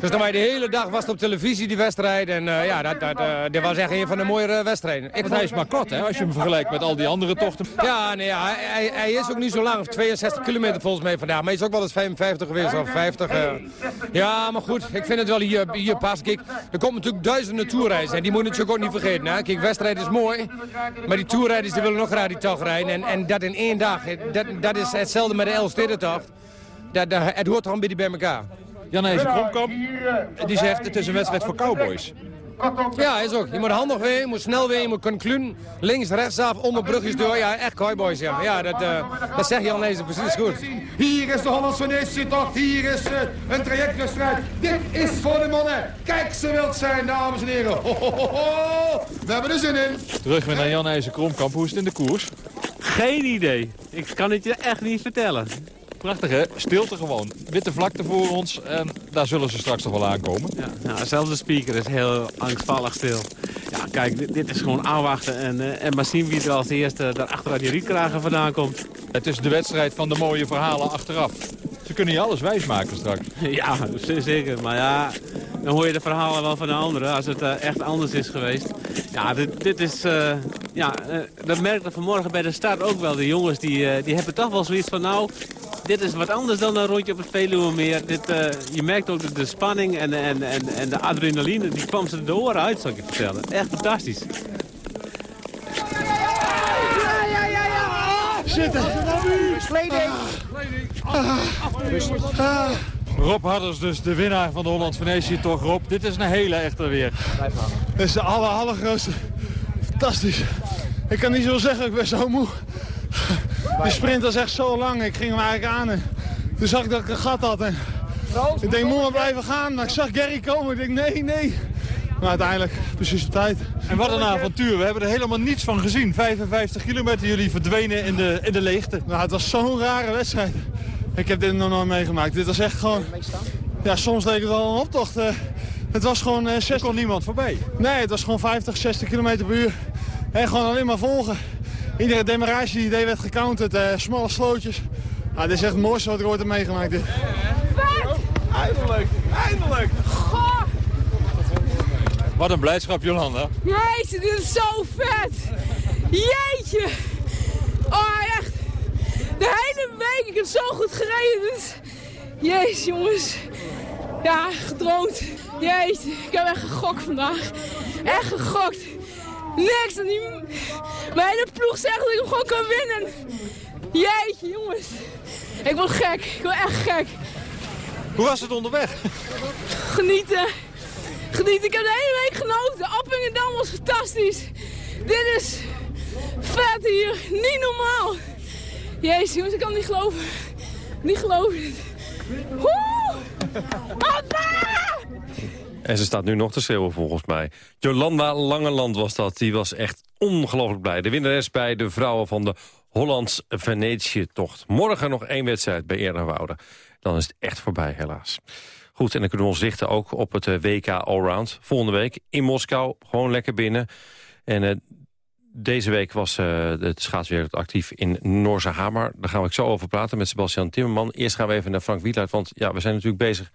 Dus dan de hele dag was het op televisie die wedstrijd. En eh, ja, dat, dat, eh, dit was echt een van de mooiere wedstrijden. Ik hij is maar kort, hè, als je hem vergelijkt met al die andere tochten. Ja, nee, ja hij, hij- hij is ook niet zo lang, of 62 kilometer volgens mij vandaag. Maar hij is ook wel eens 55 geweest, of 50. Ja, maar goed, ik vind het wel hier, hier pas. Kijk, er komen natuurlijk duizenden toerreizen en die moet je natuurlijk ook niet vergeten. Hè? Kijk, wedstrijd is mooi, maar die toerrijders die willen nog graag die tocht rijden. En, en dat in één dag, dat, dat is hetzelfde met de Elfstedentocht. Dat, dat, het hoort gewoon bij elkaar. Jan IJzer Kromkamp, die zegt het is een wedstrijd voor cowboys. Ja, is ook. Je moet handig weer, je moet snel weer, je moet kunnen klunen. Links, rechtsaf, onder brugjes door. Ja, echt cowboys, ja. Ja, dat, uh, dat zeg je al precies goed. Hier is de Hollandse Venetietocht. Hier is uh, een trajectwedstrijd. Dit is voor de mannen. Kijk, ze wilt zijn, dames en heren. Ho, ho, ho, ho. We hebben er zin in. Terug met naar Jan IJzer Kromkamp. Hoe is het in de koers? Geen idee. Ik kan het je echt niet vertellen. Prachtig hè? Stilte gewoon. Witte vlakte voor ons en daar zullen ze straks toch wel aankomen. Ja, ja zelfs de speaker is heel angstvallig stil. Ja, kijk, dit, dit is gewoon aanwachten en, uh, en maar zien wie er als eerste daar achteruit die rietkragen vandaan komt. Het is de wedstrijd van de mooie verhalen achteraf. Ze kunnen je alles wijsmaken straks. Ja, zeker. Maar ja, dan hoor je de verhalen wel van de anderen als het uh, echt anders is geweest. Ja, dit, dit is... Uh, ja, dat merkte vanmorgen bij de start ook wel. De jongens die, die hebben toch wel zoiets van... nou, dit is wat anders dan een rondje op het Veluwemeer. Dit, uh, je merkt ook de, de spanning en, en, en, en de adrenaline. Die kwam ze de oren uit, zal ik je vertellen. Echt fantastisch. Ja, ja, ja, ja. Zitten. Kleding. Rob Harders dus de winnaar van de Holland Venetië toch Rob. Dit is een hele echte weer. Dit is de aller, allergrootste. Fantastisch. Ik kan niet zo zeggen, ik ben zo moe. Die sprint was echt zo lang. Ik ging hem eigenlijk aan. En toen zag ik dat ik een gat had. En ik denk, moet maar blijven gaan. Maar ik zag Gary komen. Ik denk, nee, nee. Maar uiteindelijk, precies op tijd. En wat een avontuur. We hebben er helemaal niets van gezien. 55 kilometer, jullie verdwenen in de, in de leegte. Nou, het was zo'n rare wedstrijd. Ik heb dit nog nooit meegemaakt. Dit was echt gewoon... Ja, soms leek het wel een optocht. Uh, het was gewoon... Uh, 60... Er kon niemand voorbij? Nee, het was gewoon 50, 60 kilometer per uur. En gewoon alleen maar volgen. Iedere demarage die deed werd gecounterd, uh, smalle slootjes. Nou, dit is echt het mooiste wat ik ooit heb meegemaakt. Dit. Vet! Eindelijk, eindelijk! Goh! Wat een blijdschap, Jolanda. Jeetje, dit is zo vet! Jeetje! Oh, echt! De hele week, ik heb zo goed gereden. Dus... Jezus, jongens. Ja, gedroomd. Jeetje, ik heb echt gegokt vandaag. Echt gegokt. Niks. En die... Mijn hele ploeg zegt dat ik hem gewoon kan winnen. Jeetje, jongens. Ik word gek. Ik word echt gek. Hoe was het onderweg? Genieten. Genieten. Ik heb de hele week genoten. Appingedam was fantastisch. Dit is vet hier. Niet normaal. Jezus, jongens, ik kan het niet geloven. Niet geloven. Woe! Appa! En ze staat nu nog te schreeuwen volgens mij. Jolanda Langeland was dat. Die was echt ongelooflijk blij. De winnares bij de vrouwen van de Hollands Venetië-tocht. Morgen nog één wedstrijd bij Ernewoude. Dan is het echt voorbij helaas. Goed, en dan kunnen we ons richten ook op het WK Allround. Volgende week in Moskou, gewoon lekker binnen. En uh, deze week was het schaatswereld actief in Noorse Hamer. Daar gaan we zo over praten met Sebastian Timmerman. Eerst gaan we even naar Frank Wieluid, want ja, we zijn natuurlijk bezig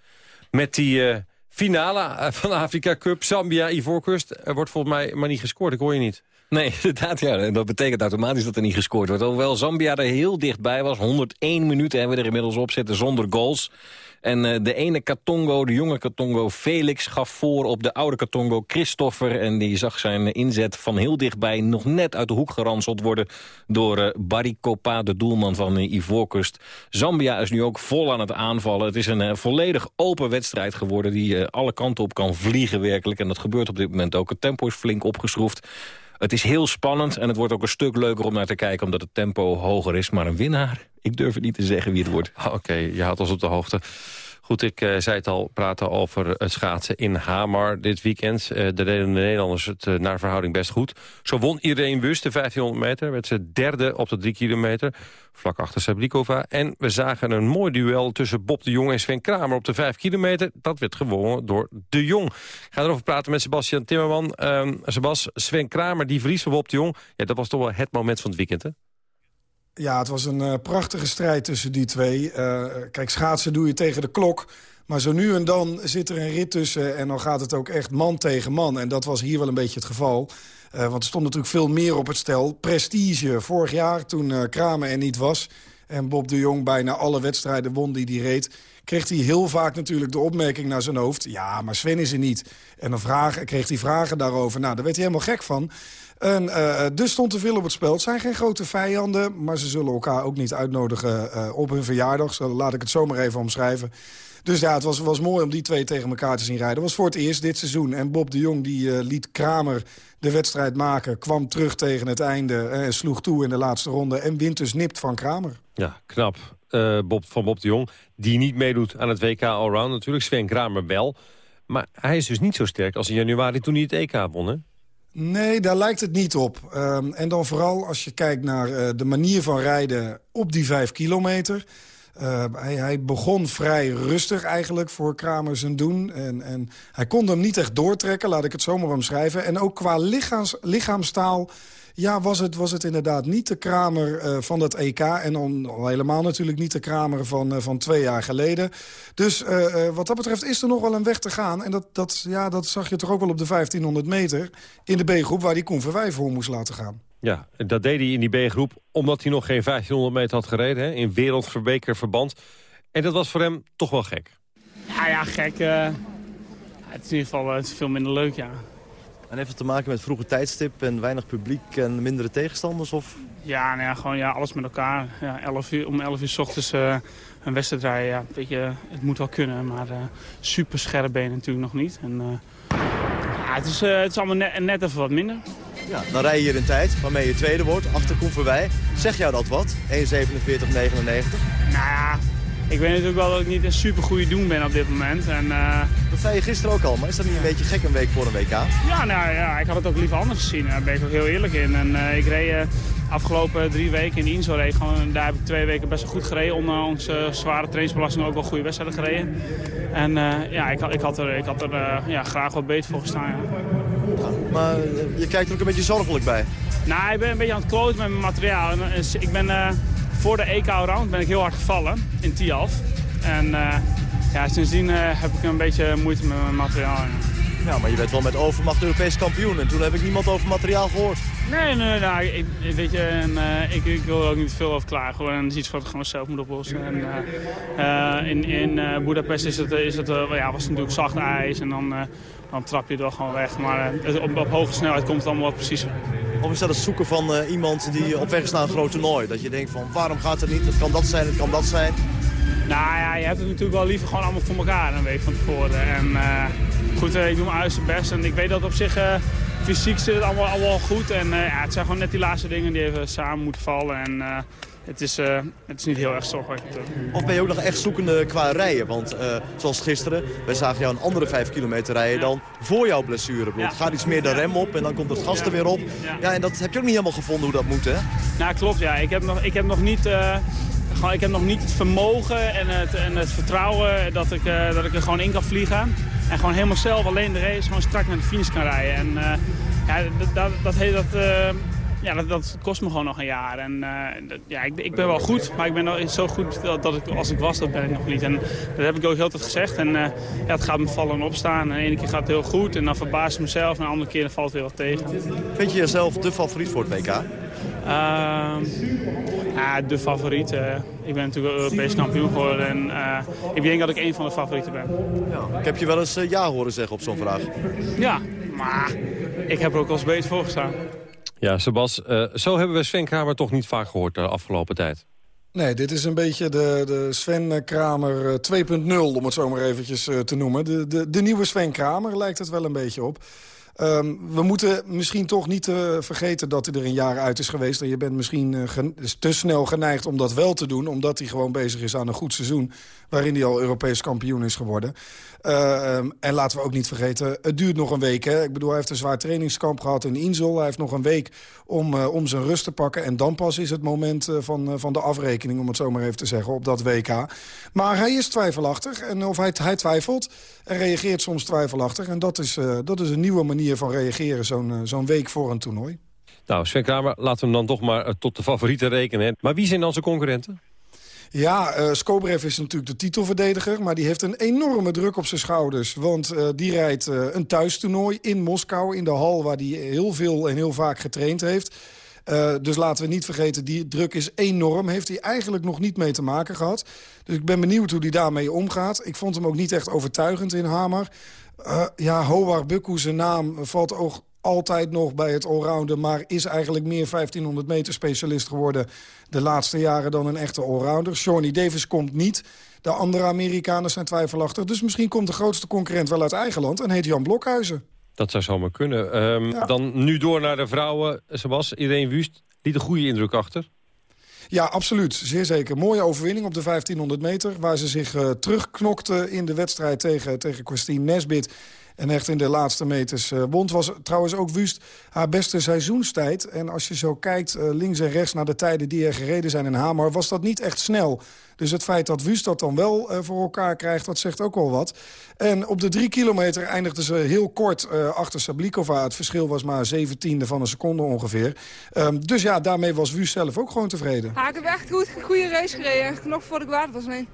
met die... finale van de Afrika Cup, Zambia, Ivoorkust. Er wordt volgens mij maar niet gescoord, ik hoor je niet. Nee, inderdaad. Ja. En dat betekent automatisch dat er niet gescoord wordt. Hoewel Zambia er heel dichtbij was. 101 minuten hebben we er inmiddels op zitten zonder goals. En uh, de ene Katongo, de jonge Katongo, Felix, gaf voor op de oude Katongo, Christopher. En die zag zijn inzet van heel dichtbij nog net uit de hoek geranseld worden... door uh, Barry Kopa, de doelman van uh, Ivoorkust. Zambia is nu ook vol aan het aanvallen. Het is een volledig open wedstrijd geworden die alle kanten op kan vliegen werkelijk. En dat gebeurt op dit moment ook. Het tempo is flink opgeschroefd. Het is heel spannend en het wordt ook een stuk leuker om naar te kijken... omdat het tempo hoger is. Maar een winnaar, ik durf het niet te zeggen wie het wordt. Oké, okay, je houdt ons op de hoogte. Goed, ik uh, zei het al, praten over het schaatsen in Hamar dit weekend. Uh, de Nederlanders het uh, naar verhouding best goed. Zo won Irene Wust de 1500 meter. Werd ze derde op de 3 kilometer. Vlak achter Sablikova. En we zagen een mooi duel tussen Bob de Jong en Sven Kramer op de 5 kilometer. Dat werd gewonnen door de Jong. Ik ga erover praten met Sebastian Timmerman. Uh, Sebas, Sven Kramer, die verliest van Bob de Jong. Ja, dat was toch wel het moment van het weekend, hè? Ja, het was een uh, prachtige strijd tussen die twee. Uh, kijk, schaatsen doe je tegen de klok. Maar zo nu en dan zit er een rit tussen en dan gaat het ook echt man tegen man. En dat was hier wel een beetje het geval. Uh, want er stond natuurlijk veel meer op het stel. Prestige, vorig jaar toen Kramer er niet was... en Bob de Jong bijna alle wedstrijden won die hij reed... kreeg hij heel vaak natuurlijk de opmerking naar zijn hoofd... ja, maar Sven is er niet. En dan vragen, kreeg hij vragen daarover. Nou, daar werd hij helemaal gek van... En, uh, dus stond te veel op het spel. Het zijn geen grote vijanden, maar ze zullen elkaar ook niet uitnodigen uh, op hun verjaardag. Zo laat ik het zomaar even omschrijven. Dus ja, het was, was mooi om die twee tegen elkaar te zien rijden. Het was voor het eerst dit seizoen. En Bob de Jong die eh, liet Kramer de wedstrijd maken. Kwam terug tegen het einde en sloeg toe in de laatste ronde. En wint dus nipt van Kramer. Ja, knap. Eh, Bob, van Bob de Jong, die niet meedoet aan het WK Allround natuurlijk. Sven Kramer wel. Maar hij is dus niet zo sterk als in januari toen hij het EK won, hè? Nee, daar lijkt het niet op. Ehm, en dan vooral als je kijkt naar eh, de manier van rijden op die vijf kilometer. Uh, hij, hij, begon vrij rustig eigenlijk voor Kramer zijn doen. En, en hij kon hem niet echt doortrekken, laat ik het zomaar omschrijven. En ook qua lichaams, lichaamstaal ja, was het, was het inderdaad niet de Kramer uh, van dat EK. En dan al helemaal natuurlijk niet de Kramer van, uh, van twee jaar geleden. Dus uh, wat dat betreft is er nog wel een weg te gaan. En dat, dat, ja, dat zag je toch ook wel op de 1500 meter in de B-groep... waar die Koen Verwij voor moest laten gaan. Ja, dat deed hij in die B-groep omdat hij nog geen 1500 meter had gereden. Hè, in wereldverbekerverband. En dat was voor hem toch wel gek. Ja, ja gek. het is in ieder geval het is veel minder leuk, ja. En heeft het te maken met vroege tijdstip en weinig publiek en mindere tegenstanders? Of? Ja, nou ja, gewoon ja, alles met elkaar. Ja, 11 uur, om 11 uur s ochtends uh, een wedstrijd rijden. Ja, weet je, het moet wel kunnen, maar uh, super scherp ben je natuurlijk nog niet. En, uh, ja, het, is, het is allemaal net, net even wat minder. Ja, dan rij je hier een tijd waarmee je tweede wordt, achter Koen voorbij. Zeg jou dat wat? 1.47.99? Nou ja, ik weet natuurlijk wel dat ik niet een super goede doen ben op dit moment. En, uh... Dat zei je gisteren ook al, maar is dat niet een beetje gek een week voor een WK? Ja, nou ja, ik had het ook liever anders gezien. Daar ben ik ook heel eerlijk in. En uh, ik reed uh, afgelopen drie weken in de Inzo reed gewoon, daar heb ik twee weken best wel goed gereden. Ondanks zware trainingsbelasting ook wel goede wedstrijden gereden. En ja, ik, ik, had er, ik had er ja, graag wat beter voor gestaan. Ja. Maar je kijkt er ook een beetje zorgelijk bij. Nou, ik ben een beetje aan het kloten met mijn materiaal. En, ik ben voor de EK Round ben ik heel hard gevallen in Tialf. En uh, ja, sindsdien uh, heb ik een beetje moeite met mijn materiaal. Ja, maar je bent wel met overmacht Europees kampioen en toen heb ik niemand over materiaal gehoord. Nee, nee, nou, ik, weet je, en, uh, ik, ik, wil er ook niet veel over klagen. En dat is iets wat ik gewoon zelf moet oplossen. En, uh, in in Budapest is het, is het, ja, was het natuurlijk zacht ijs en dan, dan trap je wel gewoon weg. Maar op, op hoge snelheid komt het allemaal wat preciezer. Of is dat het zoeken van uh, iemand die op weg is naar een groot toernooi? Dat je denkt van waarom gaat het niet? Het kan dat zijn, het kan dat zijn. Nou ja, je hebt het natuurlijk wel liever gewoon allemaal voor elkaar een week van tevoren. En uh, goed, uh, ik doe mijn uiterste best. En ik weet dat op zich fysiek zit het allemaal, allemaal goed. En ja, het zijn gewoon net die laatste dingen die even samen moeten vallen. En het is, uh, het is niet heel erg zorgwekkend. Of ben je ook nog echt zoekende qua rijden? Want zoals gisteren, wij zagen jou een andere 5 kilometer rijden dan voor jouw blessure. Ja. Het gaat iets meer de rem op en dan komt het gas er weer op. Ja. en dat heb je ook niet helemaal gevonden hoe dat moet, hè? Nou, klopt, ja. Ik heb nog, ik heb nog niet... Ik heb nog niet het vermogen en het, en het vertrouwen dat ik, dat ik er gewoon in kan vliegen. En gewoon helemaal zelf alleen de race gewoon strak naar de finish kan rijden. En ja, dat, dat, dat, dat, ja, dat, dat, kost me gewoon nog een jaar. En ja, ik, ik, ben wel goed, maar ik ben nog zo goed dat, dat, als ik was, dat ben ik nog niet. En dat heb ik ook heel tijd gezegd. En ja, het gaat me vallen en opstaan. En de ene keer gaat het heel goed en dan verbaas ik mezelf. En de andere keer valt het weer wat tegen. Vind je jezelf de favoriet voor het WK? Uh, ja, de favoriet. Uh, ik ben natuurlijk Europees kampioen geworden. En uh, ik denk dat ik een van de favorieten ben. Ja. Ik heb je wel eens ja horen zeggen op zo'n vraag. Ja, maar ik heb er ook wel eens beter voor gestaan. Ja, Sebas, uh, zo hebben we Sven Kramer toch niet vaak gehoord de afgelopen tijd. Nee, dit is een beetje de, de Sven Kramer 2.0, om het zo maar eventjes uh, te noemen. De, de, de nieuwe Sven Kramer lijkt het wel een beetje op. Um, we moeten misschien toch niet uh, vergeten dat hij er een jaar uit is geweest. En je bent misschien uh, te snel geneigd om dat wel te doen... omdat hij gewoon bezig is aan een goed seizoen... waarin hij al Europees kampioen is geworden. Um, en laten we ook niet vergeten, het duurt nog een week. Hè? Ik bedoel, hij heeft een zwaar trainingskamp gehad in Insel. Hij heeft nog een week om, om zijn rust te pakken. En dan pas is het moment van, van de afrekening, om het zo maar even te zeggen, op dat WK. Maar hij is twijfelachtig. En of hij, hij twijfelt en reageert soms twijfelachtig. En dat is, dat is een nieuwe manier van reageren zo'n zo'n week voor een toernooi. Nou, Sven Kramer, laten we hem dan toch maar tot de favorieten rekenen. Maar wie zijn dan zijn concurrenten? Ja, uh, Skobrev is natuurlijk de titelverdediger... maar die heeft een enorme druk op zijn schouders. Want uh, die rijdt uh, een thuistoernooi in Moskou, in de hal... waar hij heel veel en heel vaak getraind heeft. Dus laten we niet vergeten, die druk is enorm. Heeft hij eigenlijk nog niet mee te maken gehad. Dus ik ben benieuwd hoe hij daarmee omgaat. Ik vond hem ook niet echt overtuigend in Hamer. Ja, Howard Bukku, zijn naam valt ook altijd nog bij het allrounden... maar is eigenlijk meer 1500 meter specialist geworden... de laatste jaren dan een echte allrounder. Shawnee Davis komt niet. De andere Amerikanen zijn twijfelachtig. Dus misschien komt de grootste concurrent wel uit eigen land... en heet Jan Blokhuizen. Dat zou zomaar kunnen. Ehm, Dan nu door naar de vrouwen. Zoals Irene Wust liet een goede indruk achter. Ja, absoluut. Zeer zeker. Mooie overwinning op de 1500 meter... waar ze zich uh, terugknokte in de wedstrijd tegen, tegen Christine Nesbit... En echt in de laatste meters uh, wond was trouwens ook Wust haar beste seizoenstijd. En als je zo kijkt uh, links en rechts naar de tijden die er gereden zijn in Hamar... was dat niet echt snel. Dus het feit dat Wust dat dan wel uh, voor elkaar krijgt, dat zegt ook wel wat. En op de drie kilometer eindigde ze heel kort achter Sablikova. Het verschil was maar zeventiende van een seconde ongeveer. Um, dus ja, daarmee was Wust zelf ook gewoon tevreden. Ja, ik heb echt goed, goede race gereden. Nog voordat ik water was. Nee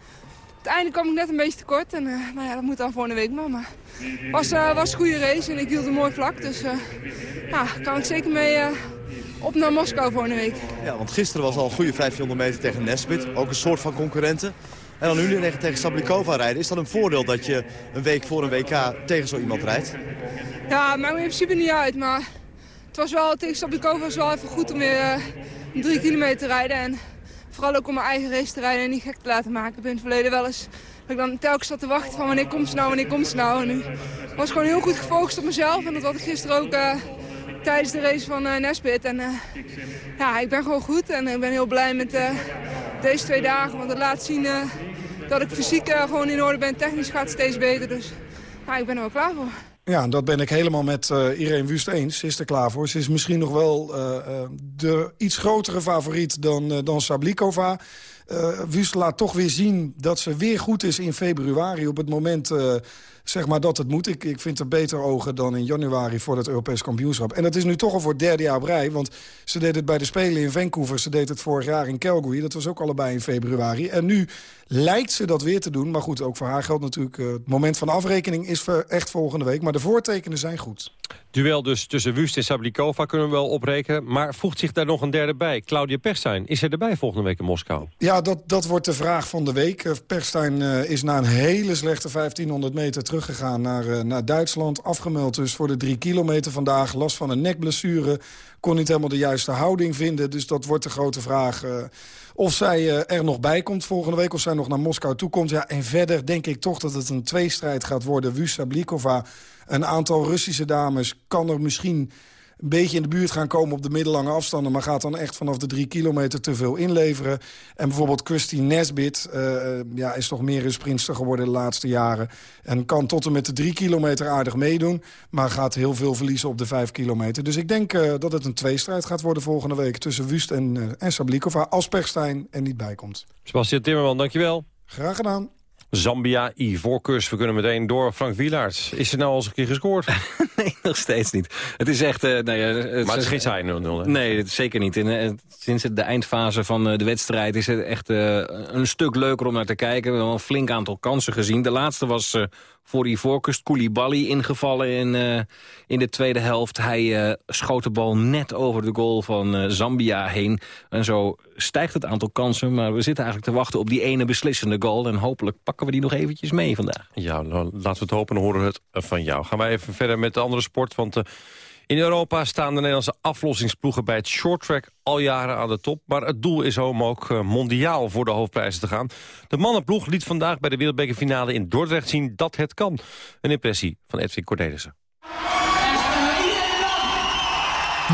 uiteindelijk kwam ik net een beetje tekort. En uh, nou ja, dat moet dan volgende week maar. Maar het was, uh, was een goede race en ik hield een mooi vlak. Dus uh, ja, kan ik zeker mee op naar Moskou volgende week. Ja, want gisteren was al een goede 1500 meter tegen Nesbit. Ook een soort van concurrenten. En dan nu tegen, tegen Sablikova rijden. Is dat een voordeel dat je een week voor een WK tegen zo iemand rijdt? Ja, maakt me in principe niet uit. Maar het was wel, tegen Sablikova was wel even goed om weer drie kilometer te rijden. En Vooral ook om mijn eigen race te rijden en niet gek te laten maken. Ik ben in het verleden wel eens dat ik dan telkens zat te wachten van wanneer komt ze nou, wanneer komt ze nou. En nu was gewoon heel goed gefocust op mezelf. En dat had ik gisteren ook uh, tijdens de race van uh, Nesbit. En uh, ja, ik ben gewoon goed en ik ben heel blij met deze twee dagen. Want het laat zien dat ik fysiek gewoon in orde ben. Technisch gaat het steeds beter. Dus ik ben er wel klaar voor. Ja, dat ben ik helemaal met uh, Irene Wust eens. Ze is er klaar voor. Ze is misschien nog wel uh, de iets grotere favoriet dan, uh, dan Sablikova. Wust laat toch weer zien dat ze weer goed is in februari... op het moment zeg maar dat het moet. Ik, ik vind er beter ogen dan in januari voor het Europees kampioenschap. En dat is nu toch al voor het derde jaar op rij. Want ze deed het bij de Spelen in Vancouver. Ze deed het vorig jaar in Calgary. Dat was ook allebei in februari. En nu lijkt ze dat weer te doen. Maar goed, ook voor haar geldt natuurlijk... Uh, het moment van afrekening is echt volgende week. Maar de voortekenen zijn goed. Duel dus tussen Wust en Sablikova kunnen we wel oprekenen. Maar voegt zich daar nog een derde bij. Claudia Perstijn, is er erbij volgende week in Moskou? Ja, dat, dat wordt de vraag van de week. Perstijn uh, is na een hele slechte 1500 meter teruggegaan naar, uh, naar Duitsland. Afgemeld dus voor de drie kilometer vandaag. Last van een nekblessure. Kon niet helemaal de juiste houding vinden. Dus dat wordt de grote vraag... Uh, of zij uh, er nog bij komt volgende week, of zij nog naar Moskou toe komt. Ja, en verder denk ik toch dat het een tweestrijd gaat worden. Wust Blikova, een aantal Russische dames kan er misschien een beetje in de buurt gaan komen op de middellange afstanden... maar gaat dan echt vanaf de drie kilometer te veel inleveren. En bijvoorbeeld Christine Nesbit uh, ja, is toch meer een sprinter geworden de laatste jaren. En kan tot en met de drie kilometer aardig meedoen... maar gaat heel veel verliezen op de vijf kilometer. Dus ik denk uh, dat het een tweestrijd gaat worden volgende week... tussen Wust en, uh, en Sablikova, als Perstijn er niet bij komt. Sebastian Timmerman, dankjewel. Graag gedaan. Zambia, Ivoorkust. We kunnen meteen door. Frank Wielaerts, is er nou al eens een keer gescoord? nee, nog steeds niet. Het is echt... Uh, nou ja, het maar het is geen saai 0-0, Nee, zeker niet. En, uh, sinds de eindfase van uh, de wedstrijd is het echt een stuk leuker om naar te kijken. We hebben een flink aantal kansen gezien. De laatste was voor Ivoorkust. Koulibaly ingevallen in, uh, in de tweede helft. Hij uh, schoot de bal net over de goal van uh, Zambia heen. En zo stijgt het aantal kansen. Maar we zitten eigenlijk te wachten op die ene beslissende goal. En hopelijk pakken we die nog eventjes mee vandaag. Ja, laten we het hopen en horen we het van jou. Gaan wij even verder met de andere sport. Want in Europa staan de Nederlandse aflossingsploegen bij het shorttrack al jaren aan de top. Maar het doel is om ook mondiaal voor de hoofdprijzen te gaan. De mannenploeg liet vandaag bij de wereldbekerfinale in Dordrecht zien dat het kan. Een impressie van Edwin Cornelissen.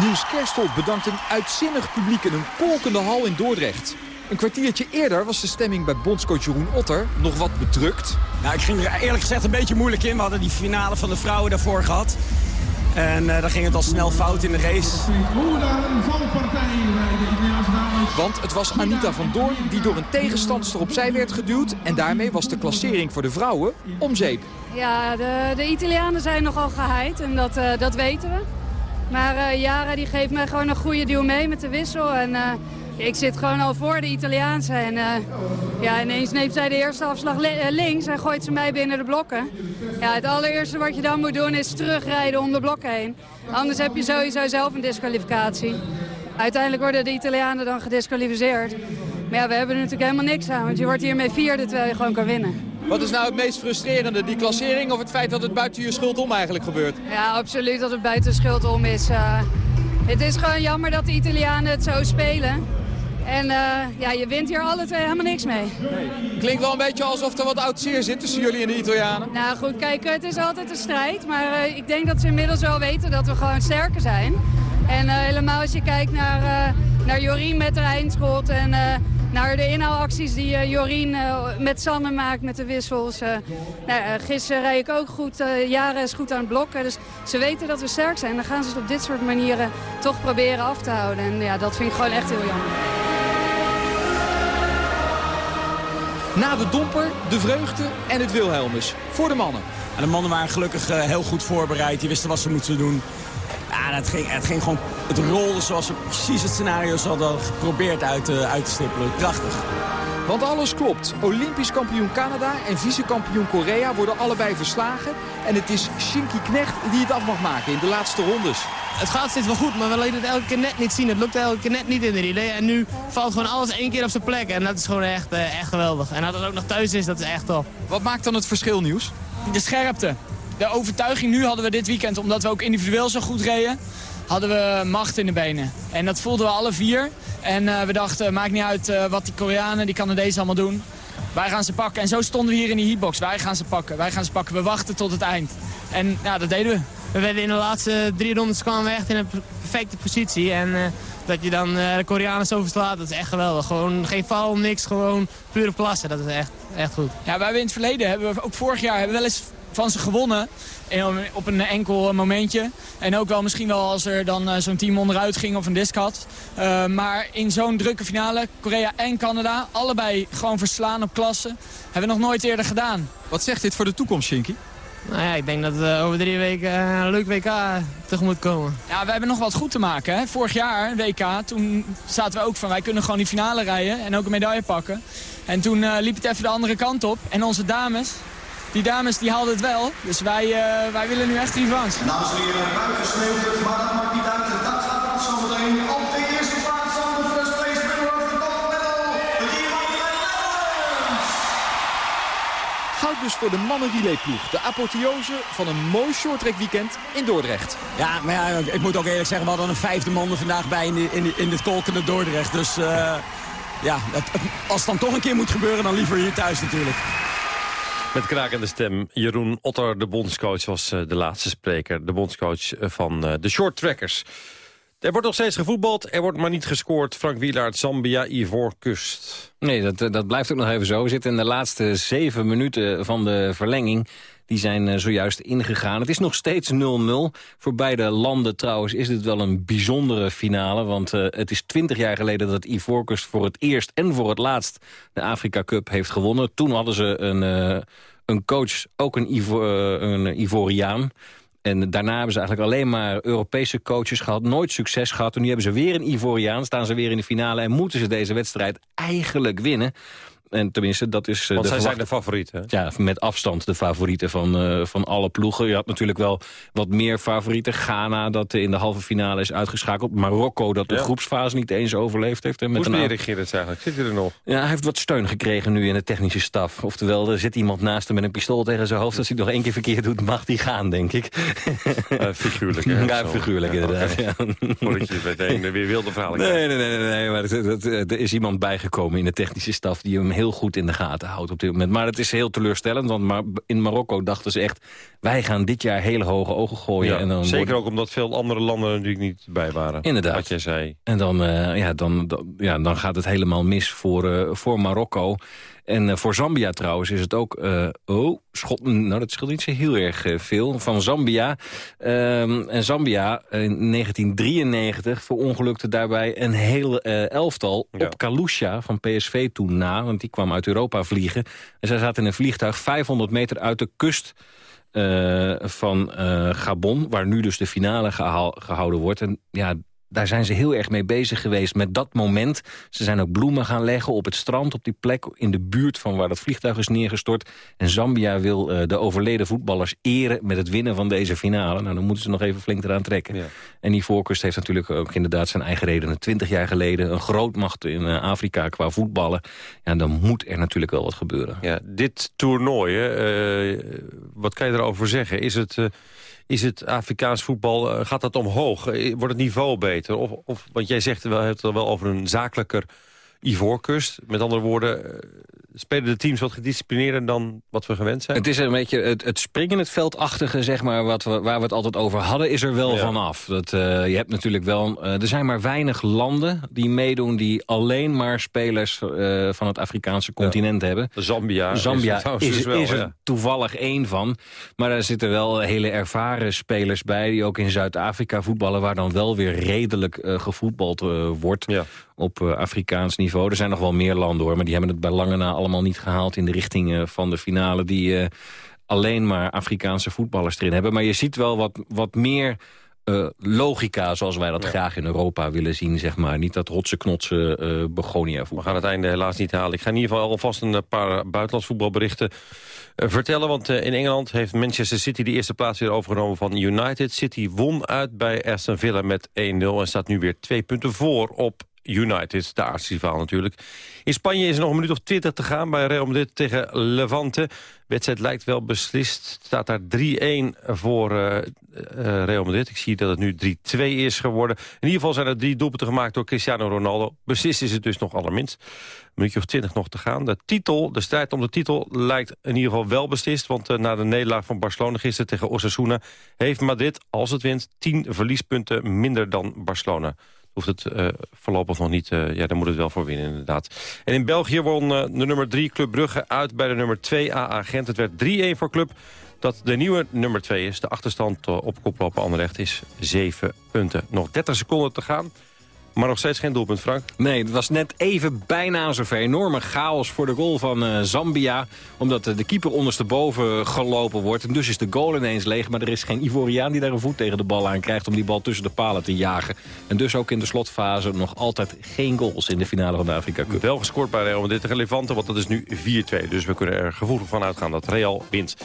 Nieuws Kerstol bedankt een uitzinnig publiek in een kolkende hal in Dordrecht. Een kwartiertje eerder was de stemming bij bondscoach Jeroen Otter nog wat bedrukt. Nou, ik ging er eerlijk gezegd een beetje moeilijk in. We hadden die finale van de vrouwen daarvoor gehad. En uh, dan ging het al snel fout in de race. Want het was Anita van Doorn die door een tegenstandster opzij werd geduwd. En daarmee was de klassering voor de vrouwen om zeep. Ja, de, de Italianen zijn nogal geheid en dat, uh, dat weten we. Maar uh, Jara die geeft mij gewoon een goede duw mee met de wissel. En uh, ik zit gewoon al voor de Italiaanse. En uh, ja, ineens neemt zij de eerste afslag links en gooit ze mij binnen de blokken. Ja, het allereerste wat je dan moet doen is terugrijden om de blokken heen. Anders heb je sowieso zelf een disqualificatie. Uiteindelijk worden de Italianen dan gedisqualificeerd. Maar ja, we hebben er natuurlijk helemaal niks aan, want je wordt hiermee vierde terwijl je gewoon kan winnen. Wat is nou het meest frustrerende, die klassering of het feit dat het buiten je schuld om eigenlijk gebeurt? Ja, absoluut dat het buiten schuld om is. Eh, het is gewoon jammer dat de Italianen het zo spelen. En eh, ja, je wint hier alle twee helemaal niks mee. Klinkt wel een beetje alsof er wat oud zeer zit tussen jullie en de Italianen. Nou goed, kijk, het is altijd een strijd. Maar eh, ik denk dat ze inmiddels wel weten dat we gewoon sterker zijn. En eh, helemaal als je kijkt naar, eh, naar Jorien met haar eindschot... en eh, naar de inhaalacties die eh, Jorien eh, met Sanne maakt met de wissels. eh. nou, eh, gisteren rijd ik ook goed. eh Jaren is goed aan het blokken. Dus ze weten dat we sterk zijn. Dan gaan ze het op dit soort manieren toch proberen af te houden. En ja, dat vind ik gewoon echt heel jammer. Na de domper, de vreugde en het Wilhelmus. Voor de mannen. En de mannen waren gelukkig eh, heel goed voorbereid. Die wisten wat ze moesten doen. Ja, het ging, het ging gewoon... Het rolde zoals we precies het scenario hadden geprobeerd uit, eh, uit te stippelen. Prachtig. Want alles klopt. Olympisch kampioen Canada en vice-kampioen Korea worden allebei verslagen. En het is Shinky Knecht die het af mag maken in de laatste rondes. Het gaat steeds wel goed, maar we lieten het elke keer net niet zien. Het lukt elke keer net niet in de relay. En nu valt gewoon alles één keer op zijn plek. En dat is gewoon echt, eh, echt geweldig. En dat het ook nog thuis is, dat is echt top. Wat maakt dan het verschil, Nieuws? De scherpte. De overtuiging nu hadden we dit weekend, omdat we ook individueel zo goed reden, hadden we macht in de benen. En dat voelden we alle vier. En eh, we dachten, maakt niet uit eh, wat die Koreanen, die Canadezen allemaal doen. Wij gaan ze pakken. En zo stonden we hier in die heatbox. Wij gaan ze pakken. Wij gaan ze pakken. We wachten tot het eind. En ja, dat deden we. We werden in de laatste drie rondes kwamen we echt in een per- perfecte positie. En eh, dat je dan eh, de Koreanen zo verslaat, dat is echt geweldig. Gewoon geen val, niks, gewoon pure plassen. Dat is echt, echt goed. Ja, wij hebben in het verleden, hebben we ook vorig jaar, hebben we wel eens van ze gewonnen. En op een enkel momentje. En ook wel misschien wel als er dan eh, zo'n team onderuit ging of een disc had. Eh, maar in zo'n drukke finale, Korea en Canada, allebei gewoon verslaan op klasse. Hebben we nog nooit eerder gedaan. Wat zegt dit voor de toekomst, Shinky? Nou ja, ik denk dat we over drie weken eh, een leuk WK tegemoet komen. Ja, we hebben nog wat goed te maken. Hè? Vorig jaar, WK, toen zaten we ook van wij kunnen gewoon die finale rijden en ook een medaille pakken. En toen eh, liep het even de andere kant op. En onze dames, die dames die haalden het wel. Dus wij, eh, wij willen nu echt revanche. Dames en heren, buiten sneeuwt het, maar dat maakt niet uit. Dat gaat ons zometeen op de eerste plaats van de first place winner of the gold medal. Goud dus voor de mannen relayploeg. De apotheose van een mooi shorttrack weekend in Dordrecht. Ja, maar ja, ik moet ook eerlijk zeggen, we hadden een vijfde man er vandaag bij in, die- in, die- in dit kolkende Dordrecht. Dus eh, ja, het- als het dan toch een keer moet gebeuren, dan liever hier thuis natuurlijk. Met krakende stem. Jeroen Otter, de bondscoach, was eh, de laatste spreker. De bondscoach eh, van eh, de short trackers. Er wordt nog steeds gevoetbald, er wordt maar niet gescoord. Frank Wielaert, Zambia, Ivoorkust. Nee, dat, dat blijft ook nog even zo. We zitten in de laatste zeven minuten van de verlenging. Die zijn eh, zojuist ingegaan. Het is nog steeds 0-0. Voor beide landen trouwens is dit wel een bijzondere finale. Want eh, het is twintig jaar geleden dat Ivoorkust voor het eerst en voor het laatst... de Afrika Cup heeft gewonnen. Toen hadden ze een, eh, een coach, ook een, eh, een Ivoriaan... En daarna hebben ze eigenlijk alleen maar Europese coaches gehad. Nooit succes gehad. En nu hebben ze weer een Ivoriaan. Staan ze weer in de finale. En moeten ze deze wedstrijd eigenlijk winnen. En tenminste, dat is... eh, Want de zij zijn de favorieten. ja, met afstand de favorieten van, eh, van alle ploegen. Je had natuurlijk wel wat meer favorieten. Ghana, dat in de halve finale is uitgeschakeld. Marokko, dat de Ja. groepsfase niet eens overleefd heeft. Hoe met Gerrits eigenlijk? Zit hij er nog? ja, hij heeft wat steun gekregen nu in de technische staf. Oftewel, er zit iemand naast hem met een pistool tegen zijn hoofd. Als hij het nog één keer verkeerd doet, mag hij gaan, denk ik. Eh, figuurlijk, hè? Ja, figuurlijk Ja, inderdaad. oké. ja. Voordat je meteen weer wilde verhalen. Nee, nee, nee, nee, maar er is iemand bijgekomen in de technische staf... die hem heel goed in de gaten houdt op dit moment. Maar het is heel teleurstellend, want maar in Marokko dachten ze echt... wij gaan dit jaar hele hoge ogen gooien. Ja, en dan zeker ook omdat veel andere landen er natuurlijk niet bij waren. Inderdaad. Wat jij zei. En dan, eh, ja, dan, dan, ja, dan gaat het helemaal mis voor, eh, voor Marokko. En eh, voor Zambia trouwens is het ook... eh, oh, schot, nou dat scheelt niet zo heel erg eh, veel. Van Zambia. Ehm, en Zambia in 1993 verongelukte daarbij een heel elftal... op Kalusha van PSV toen na. Want die kwam uit Europa vliegen. En zij zaten in een vliegtuig 500 meter uit de kust... van Gabon, waar nu dus de finale gehaal- gehouden wordt. En ja, daar zijn ze heel erg mee bezig geweest met dat moment. Ze zijn ook bloemen gaan leggen op het strand, op die plek... in de buurt van waar dat vliegtuig is neergestort. En Zambia wil uh, de overleden voetballers eren met het winnen van deze finale. Nou, dan moeten ze nog even flink eraan trekken. Ja. En die voorkust heeft natuurlijk ook inderdaad zijn eigen redenen. Twintig jaar geleden een grootmacht in uh, Afrika qua voetballen. Ja, dan moet er natuurlijk wel wat gebeuren. Ja, dit toernooi, uh, wat kan je erover zeggen? Is het is het Afrikaans voetbal, gaat dat omhoog? Wordt het niveau beter? Of, of want jij zegt, we hebben het wel over een zakelijker Ivoorkust. Met andere woorden, spelen de teams wat gedisciplineerder dan wat we gewend zijn? Het is een beetje het, het springen het veldachtige, zeg maar, wat we, waar we het altijd over hadden, is er wel ja. vanaf. Dat, uh, je hebt natuurlijk wel, uh, er zijn maar weinig landen die meedoen die alleen maar spelers uh, van het Afrikaanse continent ja. hebben. Zambia, Zambia is, is, is, wel, is er ja. toevallig één van. Maar daar zitten wel hele ervaren spelers bij die ook in Zuid-Afrika voetballen, waar dan wel weer redelijk gevoetbald wordt op Afrikaans niveau. Er zijn nog wel meer landen hoor, maar die hebben het bij lange na allemaal niet gehaald in de richting uh, van de finale... die uh, alleen maar Afrikaanse voetballers erin hebben. Maar je ziet wel wat, wat meer uh, logica, zoals wij dat ja. graag in Europa willen zien. Zeg maar. Niet dat rotse knotse uh, begonia voetbal. We gaan het einde helaas niet halen. Ik ga in ieder geval alvast een paar buitenlands voetbalberichten uh, vertellen. Want in Engeland heeft Manchester City de eerste plaats weer overgenomen van United. City won uit bij Aston Villa met 1-0 en staat nu weer twee punten voor op United, de aardsrivaal natuurlijk. In Spanje is er nog een minuut of twintig te gaan bij Real Madrid tegen Levante. De wedstrijd lijkt wel beslist. Staat daar 3-1 voor uh, uh, Real Madrid. Ik zie dat het nu 3-2 is geworden. In ieder geval zijn er drie doelpunten gemaakt door Cristiano Ronaldo. Beslist is het dus nog allerminst. Een minuutje of twintig nog te gaan. De titel, de strijd om de titel lijkt in ieder geval wel beslist. Want uh, na de nederlaag van Barcelona gisteren tegen Osasuna... heeft Madrid, als het wint, 10 verliespunten minder dan Barcelona hoeft het uh, voorlopig nog niet... Uh, ja, daar moet het wel voor winnen, inderdaad. En in België won uh, de nummer 3 Club Brugge uit bij de nummer 2 AA Gent. Het werd 3-1 voor Club. Dat de nieuwe nummer 2 is. De achterstand op koploper Anderlecht is 7 punten. Nog 30 seconden te gaan. Maar nog steeds geen doelpunt, Frank? Nee, het was net even bijna zover. Enorme chaos voor de goal van uh, Zambia. Omdat uh, de keeper ondersteboven gelopen wordt. En dus is de goal ineens leeg. Maar er is geen Ivoriaan die daar een voet tegen de bal aan krijgt... om die bal tussen de palen te jagen. En dus ook in de slotfase nog altijd geen goals in de finale van de Afrika Cup. Wel gescoord bij Real Madrid tegen Levante, want dat is nu 4-2. Dus we kunnen er gevoelig van uitgaan dat Real wint.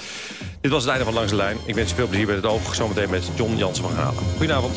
Dit was het einde van Langs de Lijn. Ik wens je veel plezier bij het oog. Zometeen met John Jansen van Halen. Goedenavond.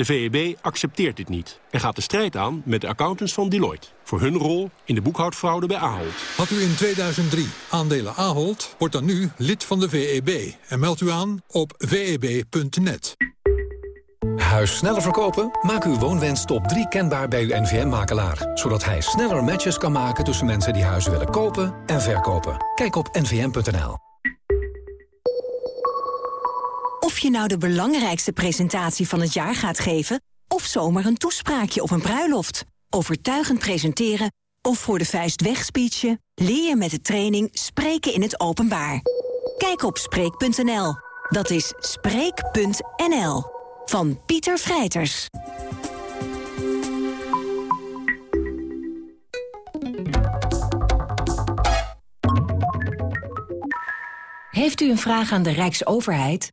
De VEB accepteert dit niet en gaat de strijd aan met de accountants van Deloitte... voor hun rol in de boekhoudfraude bij Ahold. Had u in 2003 aandelen Ahold, wordt dan nu lid van de VEB... en meldt u aan op veb.net. Huis sneller verkopen? Maak uw woonwens top 3 kenbaar bij uw NVM-makelaar. Zodat hij sneller matches kan maken tussen mensen die huizen willen kopen en verkopen. Kijk op nvm.nl. Of je nou de belangrijkste presentatie van het jaar gaat geven... of zomaar een toespraakje op een bruiloft. Overtuigend presenteren of voor de vuist wegspeechen... leer je met de training Spreken in het Openbaar. Kijk op Spreek.nl. Dat is Spreek.nl. Van Pieter Vrijters. Heeft u een vraag aan de Rijksoverheid?